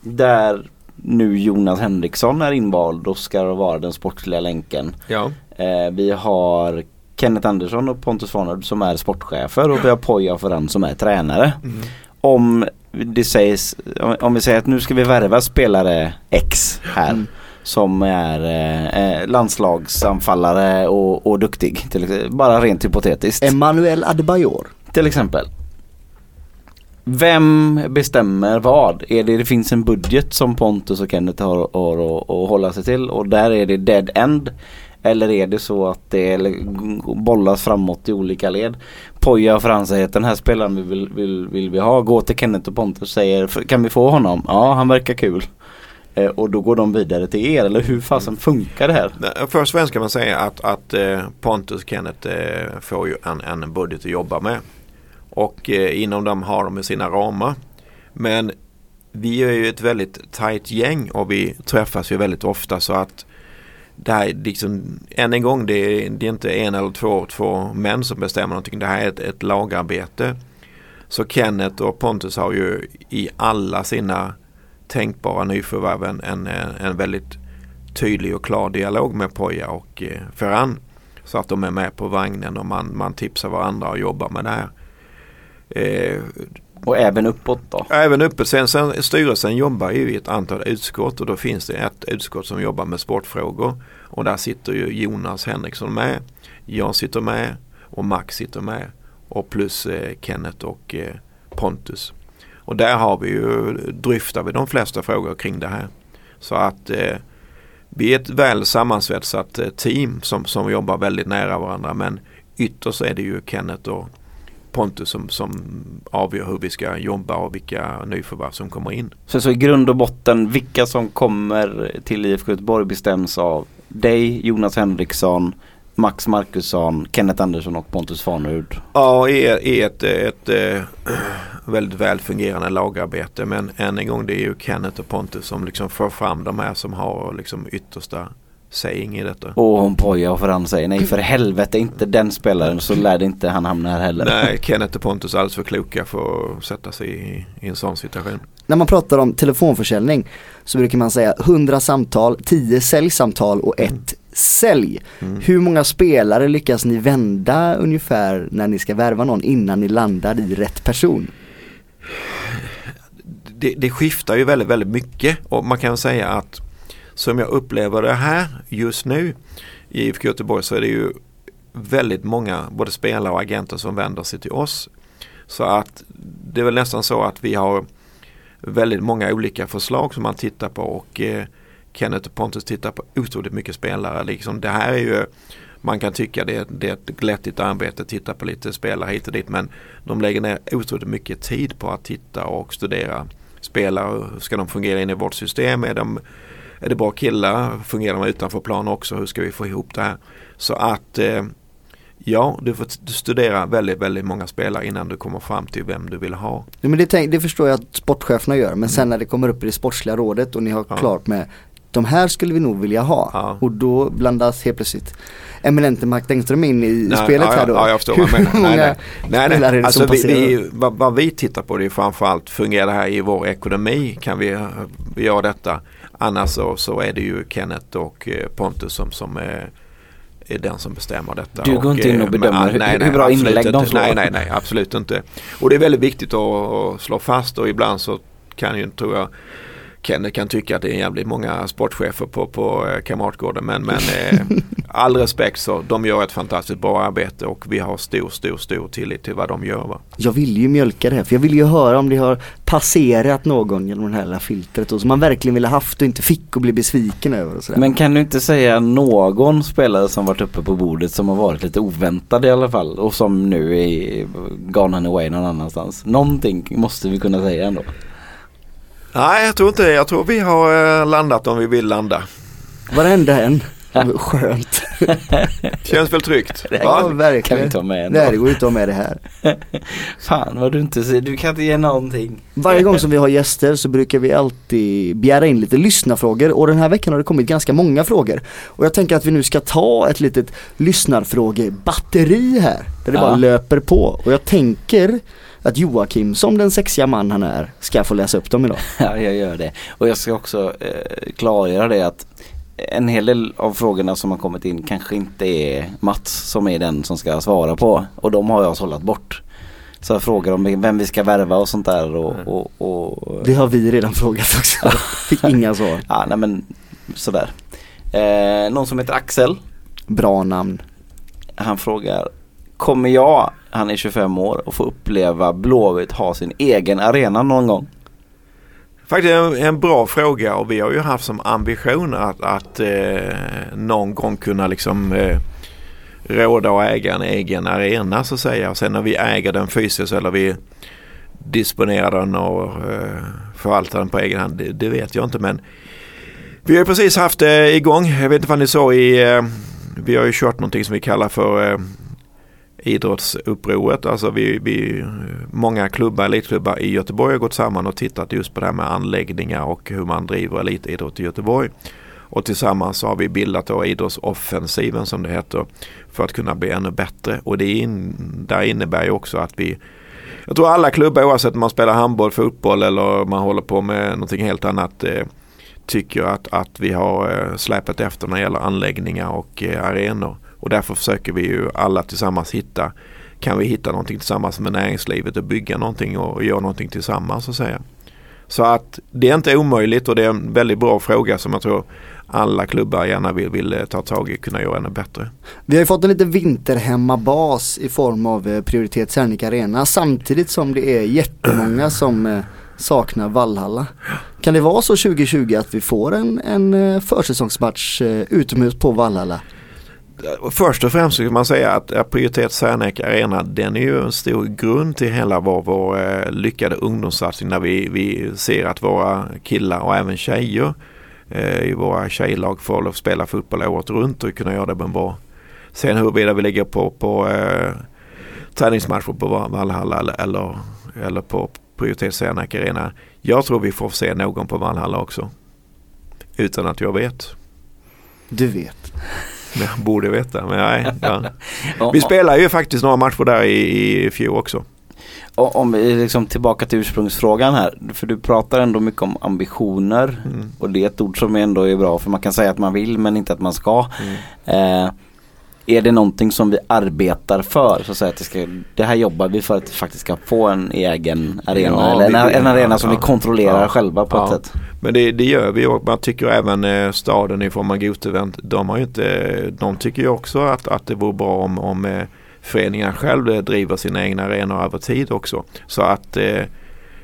där nu Jonas Henriksson är invald och ska vara den sportsliga länken. Ja. Eh, vi har Kenneth Andersson och Pontus Farnard som är sportchefer och vi har Poja Ferran som är tränare. Om det sägs, om, om vi säger att nu ska vi värva spelare X här Mm. som är eh, eh, landslagsanfallare och, och duktig. Till, bara rent hypotetiskt. Emmanuel Adebayor. Till exempel. Vem bestämmer vad? Är det, det finns en budget som Pontus och Kenneth har, att, hålla sig till och där är det dead end. Eller är det så att det bollas framåt i olika led? Poja för han säger att den här spelaren vi vill, vill, vill vi ha. Gå till Kenneth och Pontus och säger kan vi få honom? Ja han verkar kul. Eh, och då går de vidare till er eller hur fasen funkar det här? Och främst kan man säga att, att eh, Pontus och Kenneth eh, får ju en, en budget att jobba med. Och eh, inom dem har de sina ramar. Men vi är ju ett väldigt tajt gäng och vi träffas ju väldigt ofta så att det här är liksom, än en gång, det är, det är inte en eller två, två män som bestämmer någonting. Det här är ett, ett lagarbete. Så Kenneth och Pontus har ju i alla sina tänkbara nyförvärv en, en, en väldigt tydlig och klar dialog med Poja och eh, Ferran. Så att de är med på vagnen och man, man tipsar varandra och jobbar med det här. Eh, Och även uppåt då? även uppe, sen, sen styrelsen jobbar ju i ett antal utskott och då finns det ett utskott som jobbar med sportfrågor. Och där sitter ju Jonas Henriksson med, jag sitter med och Max sitter med. Och plus eh, Kenneth och eh, Pontus. Och där har vi ju, dryftar vi de flesta frågor kring det här. Så att eh, vi är ett väl sammansvetsat eh, team som, som jobbar väldigt nära varandra men ytterst är det ju Kenneth och Pontus som, som avgör hur vi ska jobba och vilka nyförvärv som kommer in. Så, så i grund och botten vilka som kommer till IFK Göteborg bestäms av dig, Jonas Henriksson, Max Markusson, Kenneth Andersson och Pontus Farnerud. Ja, i, i ett, ett, eh, väldigt väl fungerande lagarbete men än en gång det är ju Kenneth och Pontus som liksom får fram de här som har liksom yttersta saying i detta. Och om Poja och Ferran säger nej för helvete inte den spelaren så lär det inte han hamna här heller. Nej, Kenneth och Pontus är alldeles för kloka för att sätta sig i, i en sån situation. När man pratar om telefonförsäljning så brukar man säga 100 samtal, 10 säljsamtal och ett sälj. Mm. Hur många spelare lyckas ni vända ungefär när ni ska värva någon innan ni landar i rätt person? det, det skiftar ju väldigt, väldigt mycket och man kan säga att som jag upplever det här just nu i IFK Göteborg så är det ju väldigt många både spelare och agenter som vänder sig till oss. Så att det är väl nästan så att vi har väldigt många olika förslag som man tittar på och eh, Kenneth och Pontus tittar på otroligt mycket spelare. Liksom, det här är ju man kan tycka det, det är ett glättigt arbete att titta på lite spelare hit och dit men de lägger ner otroligt mycket tid på att titta och studera spelare. Ska de fungera in i vårt system? Är, de, är det bra killar? Fungerar de utanför plan också? Hur ska vi få ihop det här? Så att eh, ja, du får studera väldigt, väldigt många spelare innan du kommer fram till vem du vill ha. Ja, men det, tänk, det förstår jag att sportcheferna gör men sen när det kommer upp i det sportsliga rådet och ni har Ja. klart med de här skulle vi nog vilja ha. Ja. Och då blandas helt plötsligt eminente Mark Engström in i Nej, spelet ja, här då. Ja, jag förstår. vad du menar. Nej, nej. Nej, nej. Alltså, vi, vi, vad, vad vi tittar på det är framförallt fungerar det här i vår ekonomi? Kan vi, eh, vi göra detta? Annars så, så är det ju Kenneth och eh, Pontus som, som är, är den som bestämmer detta. Du går inte in och eh, bedömer men, hur- nej, hur nej, bra absolut inlägg de slår. Nej, nej, nej, absolut inte. Och det är väldigt viktigt att, att slå fast och ibland så kan ju, tror jag, Kenneth kan tycka att det är jävligt många sportchefer på, på eh, Kamratgården men, men eh, all respekt så de gör ett fantastiskt bra arbete och vi har stor, stor, stor tillit till vad de gör. Va? Jag vill ju mjölka det här för jag vill ju höra om det har passerat någon genom det här lilla filtret och som man verkligen ville haft och inte fick och bli besviken över och sådär. Men kan du inte säga någon spelare som varit uppe på bordet som har varit lite oväntad i alla fall och som nu är gone and away någon annanstans? Någonting måste vi kunna säga ändå. Nej, jag tror inte det. Jag tror vi har eh, landat om vi vill landa. Varenda en. Skönt. Känns väl tryggt? Ja, Va? Kan vi ta med ändå? Nej, det går inte att ha med det här. Fan vad du inte säger, du kan inte ge någonting. Varje gång som vi har gäster så brukar vi alltid begära in lite lyssnarfrågor och den här veckan har det kommit ganska många frågor. Och jag tänker att vi nu ska ta ett litet lyssnarfrågebatteri här. Där det Ja. bara löper på. Och jag tänker att Joakim, som den sexiga man han är, ska få läsa upp dem idag. Ja, jag gör det. Och jag ska också eh, klargöra det att en hel del av frågorna som har kommit in kanske inte är Mats som är den som ska svara på. Och de har jag sållat bort. Så jag frågar om vem vi ska värva och sånt där och, och, och Det har vi redan frågat också. Fick inga svar. ja, nej men sådär. Eh, någon som heter Axel. Bra namn. Han frågar Kommer jag, han är 25 år, att få uppleva Blåvitt ha sin egen arena någon gång? Faktiskt en, en bra fråga och vi har ju haft som ambition att, att eh, någon gång kunna liksom eh, råda och äga en egen arena så att säga. Och sen när vi äger den fysiskt eller vi disponerar den och eh, förvaltar den på egen hand, det, det vet jag inte men vi har precis haft det igång. Jag vet inte vad ni såg i, eh, vi har ju kört någonting som vi kallar för eh, idrottsupproret. Alltså vi, vi, många klubbar, elitklubbar i Göteborg har gått samman och tittat just på det här med anläggningar och hur man driver elitidrott i Göteborg. Och tillsammans så har vi bildat då idrottsoffensiven som det heter för att kunna bli ännu bättre. Och det in, där innebär ju också att vi jag tror alla klubbar oavsett om man spelar handboll, fotboll eller man håller på med någonting helt annat eh, tycker att, att vi har eh, släpat efter när det gäller anläggningar och eh, arenor. Och därför försöker vi ju alla tillsammans hitta, kan vi hitta någonting tillsammans med näringslivet och bygga någonting och göra någonting tillsammans så att säga. Så att det är inte omöjligt och det är en väldigt bra fråga som jag tror alla klubbar gärna vill, vill eh, ta tag i och kunna göra ännu bättre. Vi har ju fått en lite vinterhemmabas i form av eh, Prioritet Serneke Arena samtidigt som det är jättemånga som eh, saknar Vallhalla. Kan det vara så 2020 att vi får en, en försäsongsmatch utomhus på Vallhalla? Först och främst så kan man säga att Prioritet Serneke Arena den är ju en stor grund till hela vår, vår eh, lyckade ungdomssatsning när vi, vi ser att våra killar och även tjejer eh, i våra tjejlag får lov att spela fotboll året runt och kunna göra det på en bra. Sen huruvida vi ligger på, på eh, träningsmatcher på Valhalla eller, eller, eller på Prioritet Serneke Arena. Jag tror vi får se någon på Valhalla också. Utan att jag vet. Du vet. Jag borde veta, men nej. Ja. Vi spelar ju faktiskt några matcher där i, i fjol också. Och om vi liksom tillbaka till ursprungsfrågan här. För du pratar ändå mycket om ambitioner. Mm. Och det är ett ord som ändå är bra för man kan säga att man vill men inte att man ska. Mm. Eh, är det någonting som vi arbetar för? Så att säga, att det, ska, det här jobbar vi för att vi faktiskt ska få en egen arena. Ja, eller en, en arena som ja, vi kontrollerar ja, själva på ett sätt. Men det, det gör vi och man tycker även eh, staden i form av Gotevent, de har inte, de tycker ju också att, att det vore bra om, om eh, föreningarna själv driver sina egna arenor över tid också. Så att eh,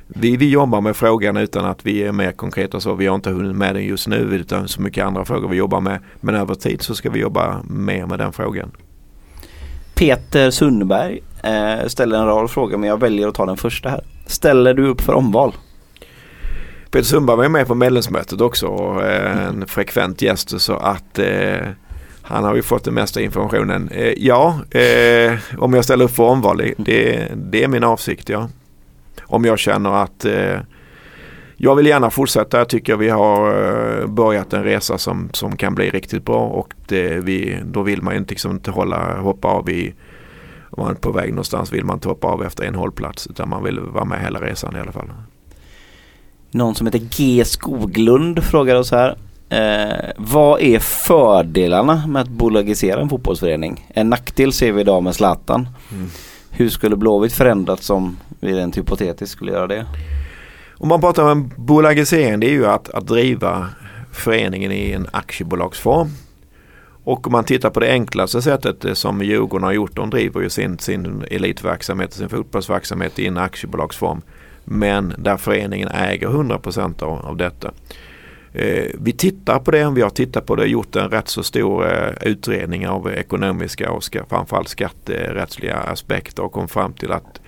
vi, vi jobbar med frågan utan att vi är mer konkreta så. Vi har inte hunnit med den just nu utan så mycket andra frågor vi jobbar med. Men över tid så ska vi jobba mer med den frågan. Peter Sundberg eh, ställer en rad frågor men jag väljer att ta den första här. Ställer du upp för omval? Peter Sundberg var med på medlemsmötet också och eh, en frekvent gäst så att eh, han har ju fått den mesta informationen. Eh, ja, eh, om jag ställer upp för omval, det, det, det är min avsikt ja. Om jag känner att eh, jag vill gärna fortsätta. Jag tycker vi har eh, börjat en resa som, som kan bli riktigt bra och det, vi, då vill man ju liksom inte hålla, hoppa av i om man är på väg någonstans vill man inte hoppa av efter en hållplats utan man vill vara med hela resan i alla fall. Någon som heter G Skoglund frågar oss här. Eh, vad är fördelarna med att bolagisera en fotbollsförening? En nackdel ser vi idag med Zlatan. Mm. Hur skulle Blåvitt förändrats om vi rent hypotetiskt skulle göra det? Om man pratar om en bolagisering det är ju att, att driva föreningen i en aktiebolagsform. Och om man tittar på det enklaste sättet som Djurgården har gjort. De driver ju sin, sin elitverksamhet, sin fotbollsverksamhet i en aktiebolagsform. Men där föreningen äger 100% av, av detta. Eh, vi tittar på det, vi har tittat på det, gjort en rätt så stor eh, utredning av ekonomiska och ska, framförallt skatterättsliga aspekter och kom fram till att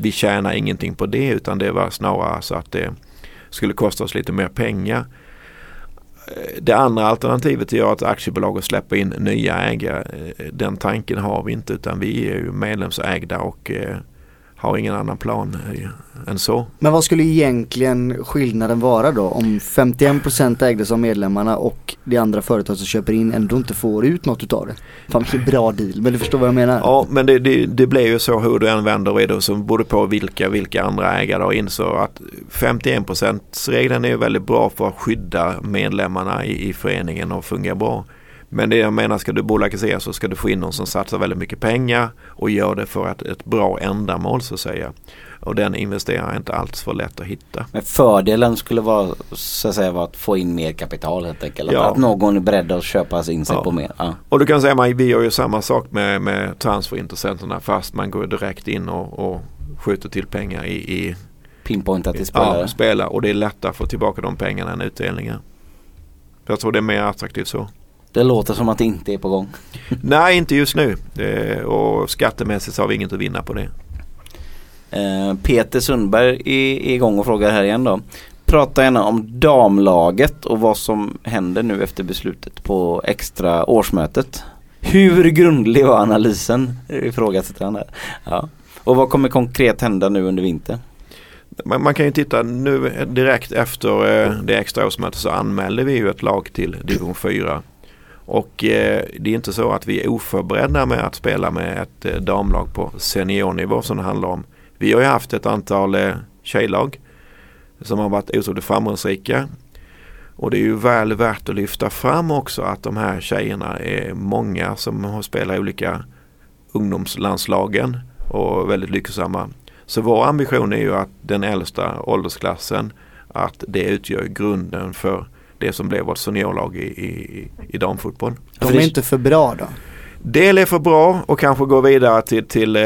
vi tjänar ingenting på det utan det var snarare så att det skulle kosta oss lite mer pengar. Det andra alternativet är att aktiebolaget släpper in nya ägare. Den tanken har vi inte utan vi är ju medlemsägda och eh, har ingen annan plan eh, än så. Men vad skulle egentligen skillnaden vara då om 51% ägdes av medlemmarna och det andra företaget som köper in ändå inte får ut något utav det? Fan vilken bra deal, men du förstår vad jag menar? Ja men det, det, det blir ju så hur du än vänder och vrider som beror på vilka, vilka andra ägare har in så att 51% regeln är ju väldigt bra för att skydda medlemmarna i, i föreningen och fungera bra. Men det jag menar, ska du bolagisera så ska du få in någon som satsar väldigt mycket pengar och gör det för ett, ett bra ändamål så att säga. Och den investeraren är inte alls för lätt att hitta. Men fördelen skulle vara så att säga att få in mer kapital helt enkelt. Att- Ja. Att någon är beredd att köpa in sig Ja. på mer. Ja. Och du kan säga att vi gör ju samma sak med, med transferintressenterna fast man går direkt in och, och skjuter till pengar i, i Pinpointa till spelare. ja, spela och det är lättare att få tillbaka de pengarna än utdelningar. Jag tror det är mer attraktivt så. Det låter som att det inte är på gång. Nej, inte just nu. Det, och skattemässigt har vi inget att vinna på det. Eh, Peter Sundberg är igång och frågar här igen då. Prata gärna om damlaget och vad som händer nu efter beslutet på extra årsmötet. Hur grundlig var analysen? Ifrågasätter han där. Ja. Och vad kommer konkret hända nu under vintern? Man, man kan ju titta nu eh, direkt efter eh, det extra årsmötet så anmälde vi ju ett lag till division 4. Och eh, det är inte så att vi är oförberedda med att spela med ett eh, damlag på seniornivå som det handlar om. Vi har ju haft ett antal eh, tjejlag som har varit otroligt framgångsrika. Och det är ju väl värt att lyfta fram också att de här tjejerna är många som har spelat i olika ungdomslandslagen och väldigt lyckosamma. Så vår ambition är ju att den äldsta åldersklassen att det utgör grunden för det som blev vårt seniorlag i, i, i damfotboll. De är inte för bra då? Del är för bra och kanske gå vidare till, till eh,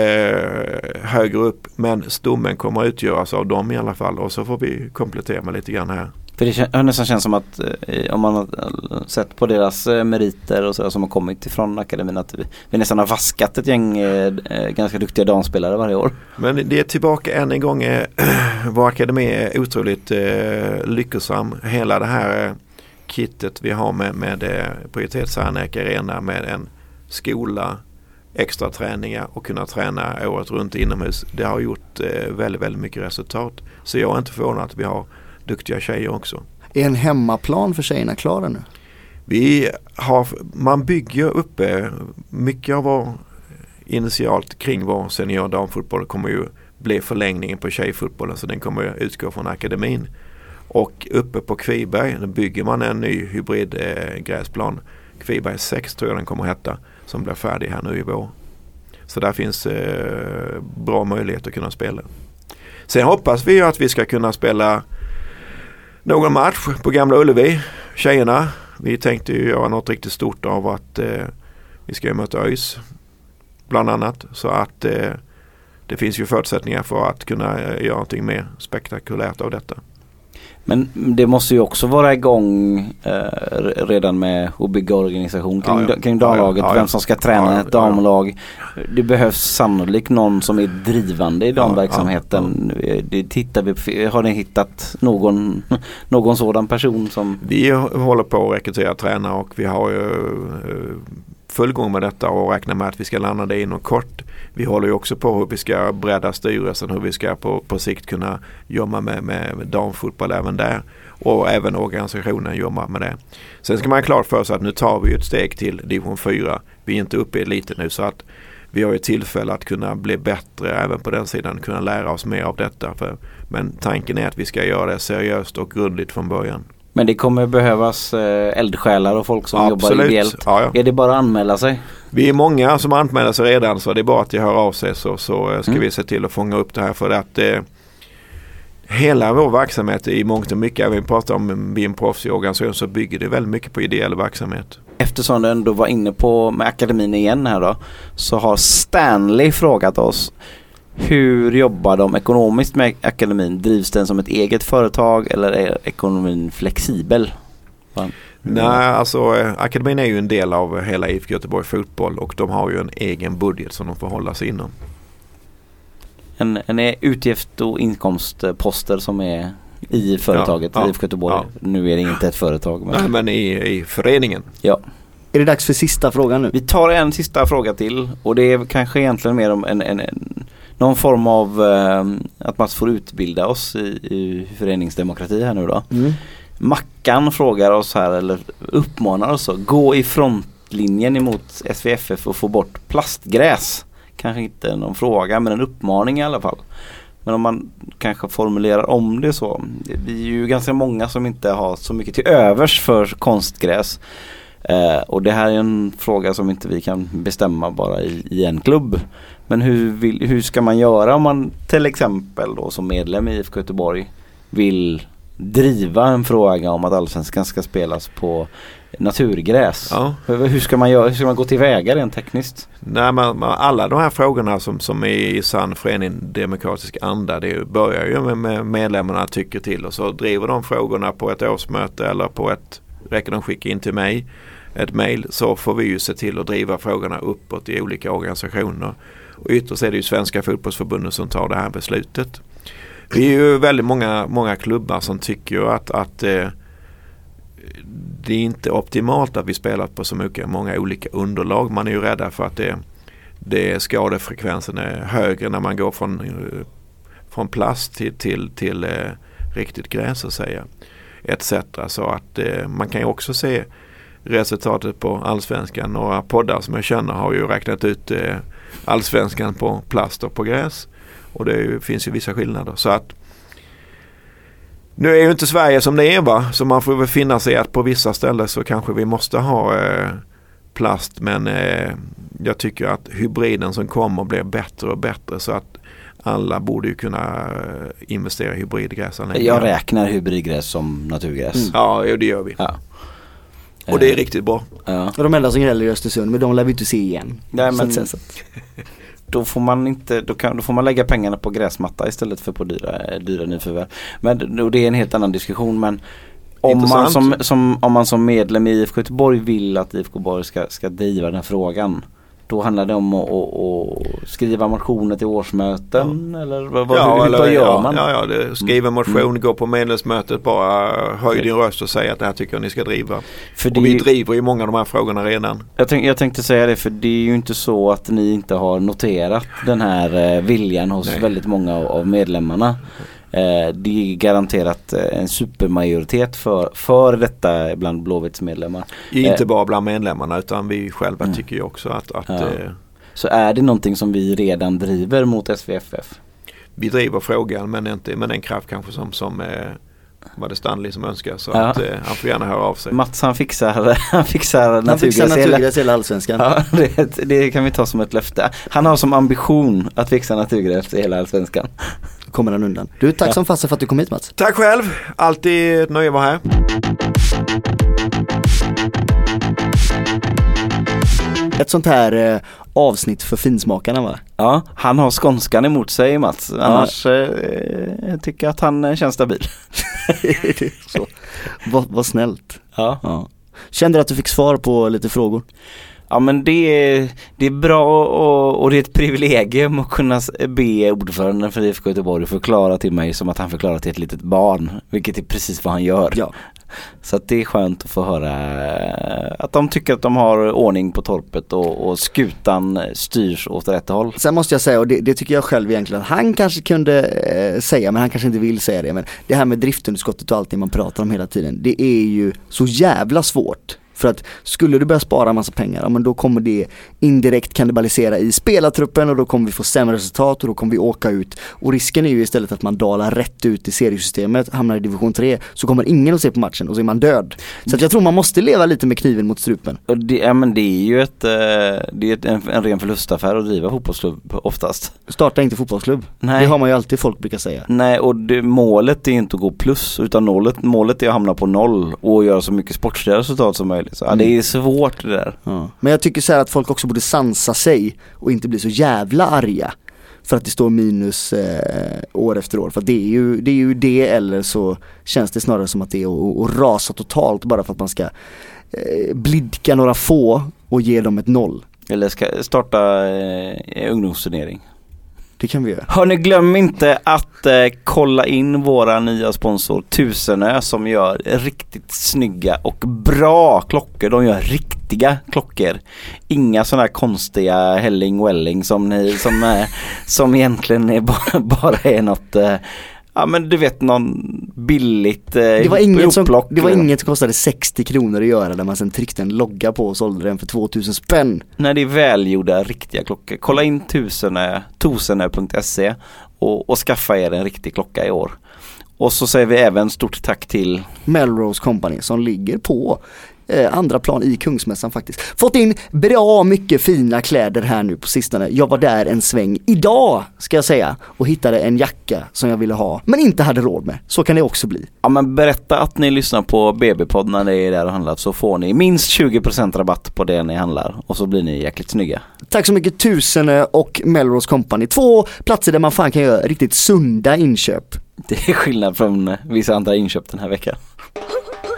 högre upp men stommen kommer att utgöras av dem i alla fall och så får vi komplettera med lite grann här. För det har nästan känns som att eh, om man har eh, sett på deras eh, meriter och så som har kommit ifrån akademin att vi, vi nästan har vaskat ett gäng ganska duktiga damspelare varje år. Men det är tillbaka än en gång. Eh, vår akademi är otroligt eh, lyckosam. Hela det här kittet vi har med, med Prioritet Arena med en skola, extra träningar och kunna träna året runt inomhus. Det har gjort eh, väldigt, väldigt mycket resultat. Så jag är inte förvånad att vi har duktiga tjejer också. Är en hemmaplan för tjejerna klara nu? Vi har, man bygger uppe mycket av vår initialt kring vår senior damfotboll kommer ju bli förlängningen på tjejfotbollen så den kommer utgå från akademin. Och uppe på Kviberg bygger man en ny hybridgräsplan. Eh. Kviberg 6 tror jag den kommer att heta som blir färdig här nu i vår. Så där finns eh, bra möjlighet att kunna spela. Sen hoppas vi att vi ska kunna spela någon match på Gamla Ullevi, tjejerna. Vi tänkte ju göra något riktigt stort av att eh, vi ska ju möta ÖIS bland annat. Så att eh, det finns ju förutsättningar för att kunna eh, göra någonting mer spektakulärt av detta. Men det måste ju också vara igång eh, re- redan med att bygga organisation kring, Ja, ja. kring damlaget. Ja. Vem som ska träna ett damlag. Det behövs sannolikt någon som är drivande i damverksamheten. Det tittar vi på. Har ni hittat någon, någon sådan person som Vi håller på att rekrytera tränare och vi har ju fullgång full gång med detta och räknar med att vi ska landa det inom kort. Vi håller ju också på hur vi ska bredda styrelsen, hur vi ska på, på sikt kunna jobba med, med, med damfotboll även där. Och även organisationen jobbar med det. Sen ska man ha klart för sig att nu tar vi ett steg till division 4. Vi är inte uppe i eliten nu så att vi har ju tillfälle att kunna bli bättre även på den sidan, kunna lära oss mer av detta. För, men tanken är att vi ska göra det seriöst och grundligt från början. Men det kommer behövas eh, eldsjälar och folk som jobbar Absolut. ideellt. Ja, ja. Är det bara att anmäla sig? Vi är många som anmäler sig redan så det är bara att de hör av sig så, så eh, ska Mm. vi se till att fånga upp det här för att eh, hela vår verksamhet i mångt och mycket, även vi pratar om vi är en proffsig organisation så bygger det väldigt mycket på ideell verksamhet. Eftersom du ändå var inne på med akademin igen här då. Så har Stanley frågat oss. Hur jobbar de ekonomiskt med akademin? Drivs den som ett eget företag eller är ekonomin flexibel? Nej, alltså eh, akademin är ju en del av hela IFK Göteborg fotboll och de har ju en egen budget som de får hålla sig inom. En, en utgift och inkomstposter som är i företaget, Ja, ja, IFK Göteborg. ja. Nu är det inte ett företag. Nej, Men men i, i föreningen. Är det dags för sista frågan nu? vi tar en sista fråga till och det är kanske egentligen mer om en, en, en någon form av eh, att man får utbilda oss i, i föreningsdemokrati här nu då. Mm. Mackan frågar oss här eller uppmanar oss att gå i frontlinjen emot SVFF och få bort plastgräs. Kanske inte någon fråga men en uppmaning i alla fall. Men om man kanske formulerar om det så. Vi är ju ganska många som inte har så mycket till övers för konstgräs. Eh, och det här är en fråga som inte vi kan bestämma bara i, i en klubb. Men hur, vill, hur ska man göra om man till exempel då som medlem i IFK Göteborg vill driva en fråga om att allsvenskan ska spelas på naturgräs. Ja. Hur, ska man göra? Hur ska man gå tillväga rent tekniskt? Nej, men alla de här frågorna som, som är i sann förening demokratisk anda det börjar ju med, med medlemmarna tycker till och så driver de frågorna på ett årsmöte eller på ett, räcker de skicka in till mig ett mail så får vi ju se till att driva frågorna uppåt i olika organisationer. Och ytterst är det ju Svenska fotbollsförbundet som tar det här beslutet. Vi är ju väldigt många, många klubbar som tycker ju att, att eh, det är inte optimalt att vi spelar på så mycket, många olika underlag. Man är ju rädda för att det, det skadefrekvensen är högre när man går från, eh, från plast till, till, till eh, riktigt gräs så att säga. Etc. Så att eh, man kan ju också se resultatet på allsvenskan. Några poddar som jag känner har ju räknat ut eh, allsvenskan på plast och på gräs. Och det ju, finns ju vissa skillnader. Så att nu är ju inte Sverige som det är va. Så man får väl finna sig att på vissa ställen så kanske vi måste ha eh, plast. Men eh, jag tycker att hybriden som kommer blir bättre och bättre. Så att alla borde ju kunna eh, investera i hybridgräs. Jag räknar hybridgräs som naturgräs. Mm. Ja, det gör vi. Ja. Och det är riktigt bra. Ja. Och de enda som gäller i Östersund, men de lär vi inte se igen. Nej, Så men att säga så. då får man inte, då, kan, då får man lägga pengarna på gräsmatta istället för på dyra, dyra nyförvärv. Men och det är en helt annan diskussion men om man, som, som, om man som medlem i IFK Göteborg vill att IFK Göteborg ska, ska driva den här frågan Då handlar det om att, att, att skriva motioner till årsmöten eller vad, vad, hur, eller- vad gör ja, man? Ja, ja, det, skriv en motion, Mm. gå på medlemsmötet, bara höj din röst och säg att det här tycker jag ni ska driva. För det Och vi ju- driver ju många av de här frågorna redan. Jag, tänk, jag tänkte säga det för det är ju inte så att ni inte har noterat den här eh, viljan hos Nej. väldigt många av medlemmarna. Eh, det är garanterat eh, en supermajoritet för, för detta bland Blåvitts medlemmar. Inte Eh. bara bland medlemmarna utan vi själva Mm. tycker ju också att, att Ja. eh, Så är det någonting som vi redan driver mot SVFF? vi driver frågan men inte med den kraft kanske som, som var det Stanley som önskar. Så Ja. att eh, han får gärna höra av sig. Mats han fixar, han fixar hela- naturgräs i hela allsvenskan. Ja, det, det kan vi ta som ett löfte. Han har som ambition att fixa naturgräs i hela allsvenskan. Kommer han undan. Du, tack Ja. som fasen för att du kom hit Mats. Tack själv! Alltid ett nöje att vara här. Ett sånt här eh, avsnitt för finsmakarna va? Ja, han har skånskan emot sig Mats. Annars eh, tycker jag att han eh, känns stabil. Så. Vad, vad snällt. Ja. Ja. Kände du att du fick svar på lite frågor? Ja men det är, det är bra och, och det är ett privilegium att kunna be ordföranden för IFK Göteborg förklara till mig som att han förklarar till ett litet barn. Vilket är precis vad han gör. Ja. Så att det är skönt att få höra att Att de tycker att de har ordning på torpet och, och skutan eh, styrs åt rätt håll. Sen måste jag säga, och det, det tycker jag själv egentligen att han kanske kunde eh, säga, men han kanske inte vill säga det. Men det här med driftunderskottet och allting man pratar om hela tiden, det är ju så jävla svårt. För att skulle du börja spara massa pengar, ja, men då kommer det indirekt kannibalisera i spelartruppen och då kommer vi få sämre resultat och då kommer vi åka ut. Och risken är ju istället att man dalar rätt ut i seriesystemet, hamnar i division 3, så kommer ingen att se på matchen och så är man död. Så att jag tror man måste leva lite med kniven mot strupen. Och det, ja, men det är ju ett, eh, det är ett, en, en ren förlustaffär att driva fotbollsklubb oftast. Starta inte fotbollsklubb. Nej. Det har man ju alltid folk brukar säga. Nej och det, målet är inte att gå plus utan målet, målet är att hamna på noll och göra så mycket sportsliga resultat som möjligt. Så, ja, det är svårt det där. Ja. Men jag tycker så här att folk också borde sansa sig och inte bli så jävla arga. För att det står minus eh, år efter år. För det är, ju, det är ju det eller så känns det snarare som att det är att, att rasa totalt bara för att man ska eh, blidka några få och ge dem ett noll. Eller ska starta eh, ungdomsturnering. Det kan vi göra. Hörni, glöm inte att eh, kolla in våra nya sponsor Tusenö som gör riktigt snygga och bra klockor. De gör riktiga klockor. Inga sådana här konstiga Helling Welling som, ni, som, eh, som egentligen är bara, bara är något eh, Ja men du vet någon billigt eh, Det var, inget som, det var inget som kostade 60 kronor att göra där man sen tryckte en logga på och sålde den för 2000 spänn. Nej det är välgjorda riktiga klockor. Kolla in tusenö, tosenö.se och, och skaffa er en riktig klocka i år. Och så säger vi även stort tack till Melrose Company som ligger på eh, andra plan i Kungsmässan faktiskt. Fått in bra mycket fina kläder här nu på sistone. Jag var där en sväng idag ska jag säga och hittade en jacka som jag ville ha men inte hade råd med. Så kan det också bli. Ja men berätta att ni lyssnar på BB-podd när ni är där och handlar så får ni minst 20% rabatt på det ni handlar och så blir ni jäkligt snygga. Tack så mycket Tusenö och Melrose Company. Två platser där man fan kan göra riktigt sunda inköp. Det är skillnad från vissa andra inköp den här veckan.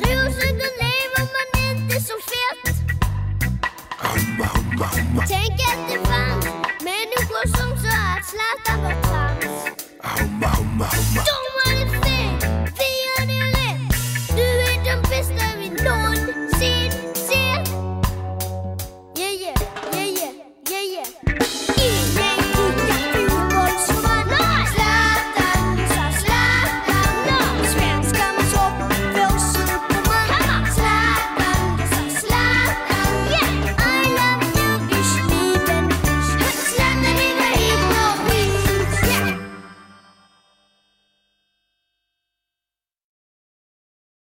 Rosor, Rosengård lever man inte så fett Tänk att det fanns människor som sa att Zlatan var trams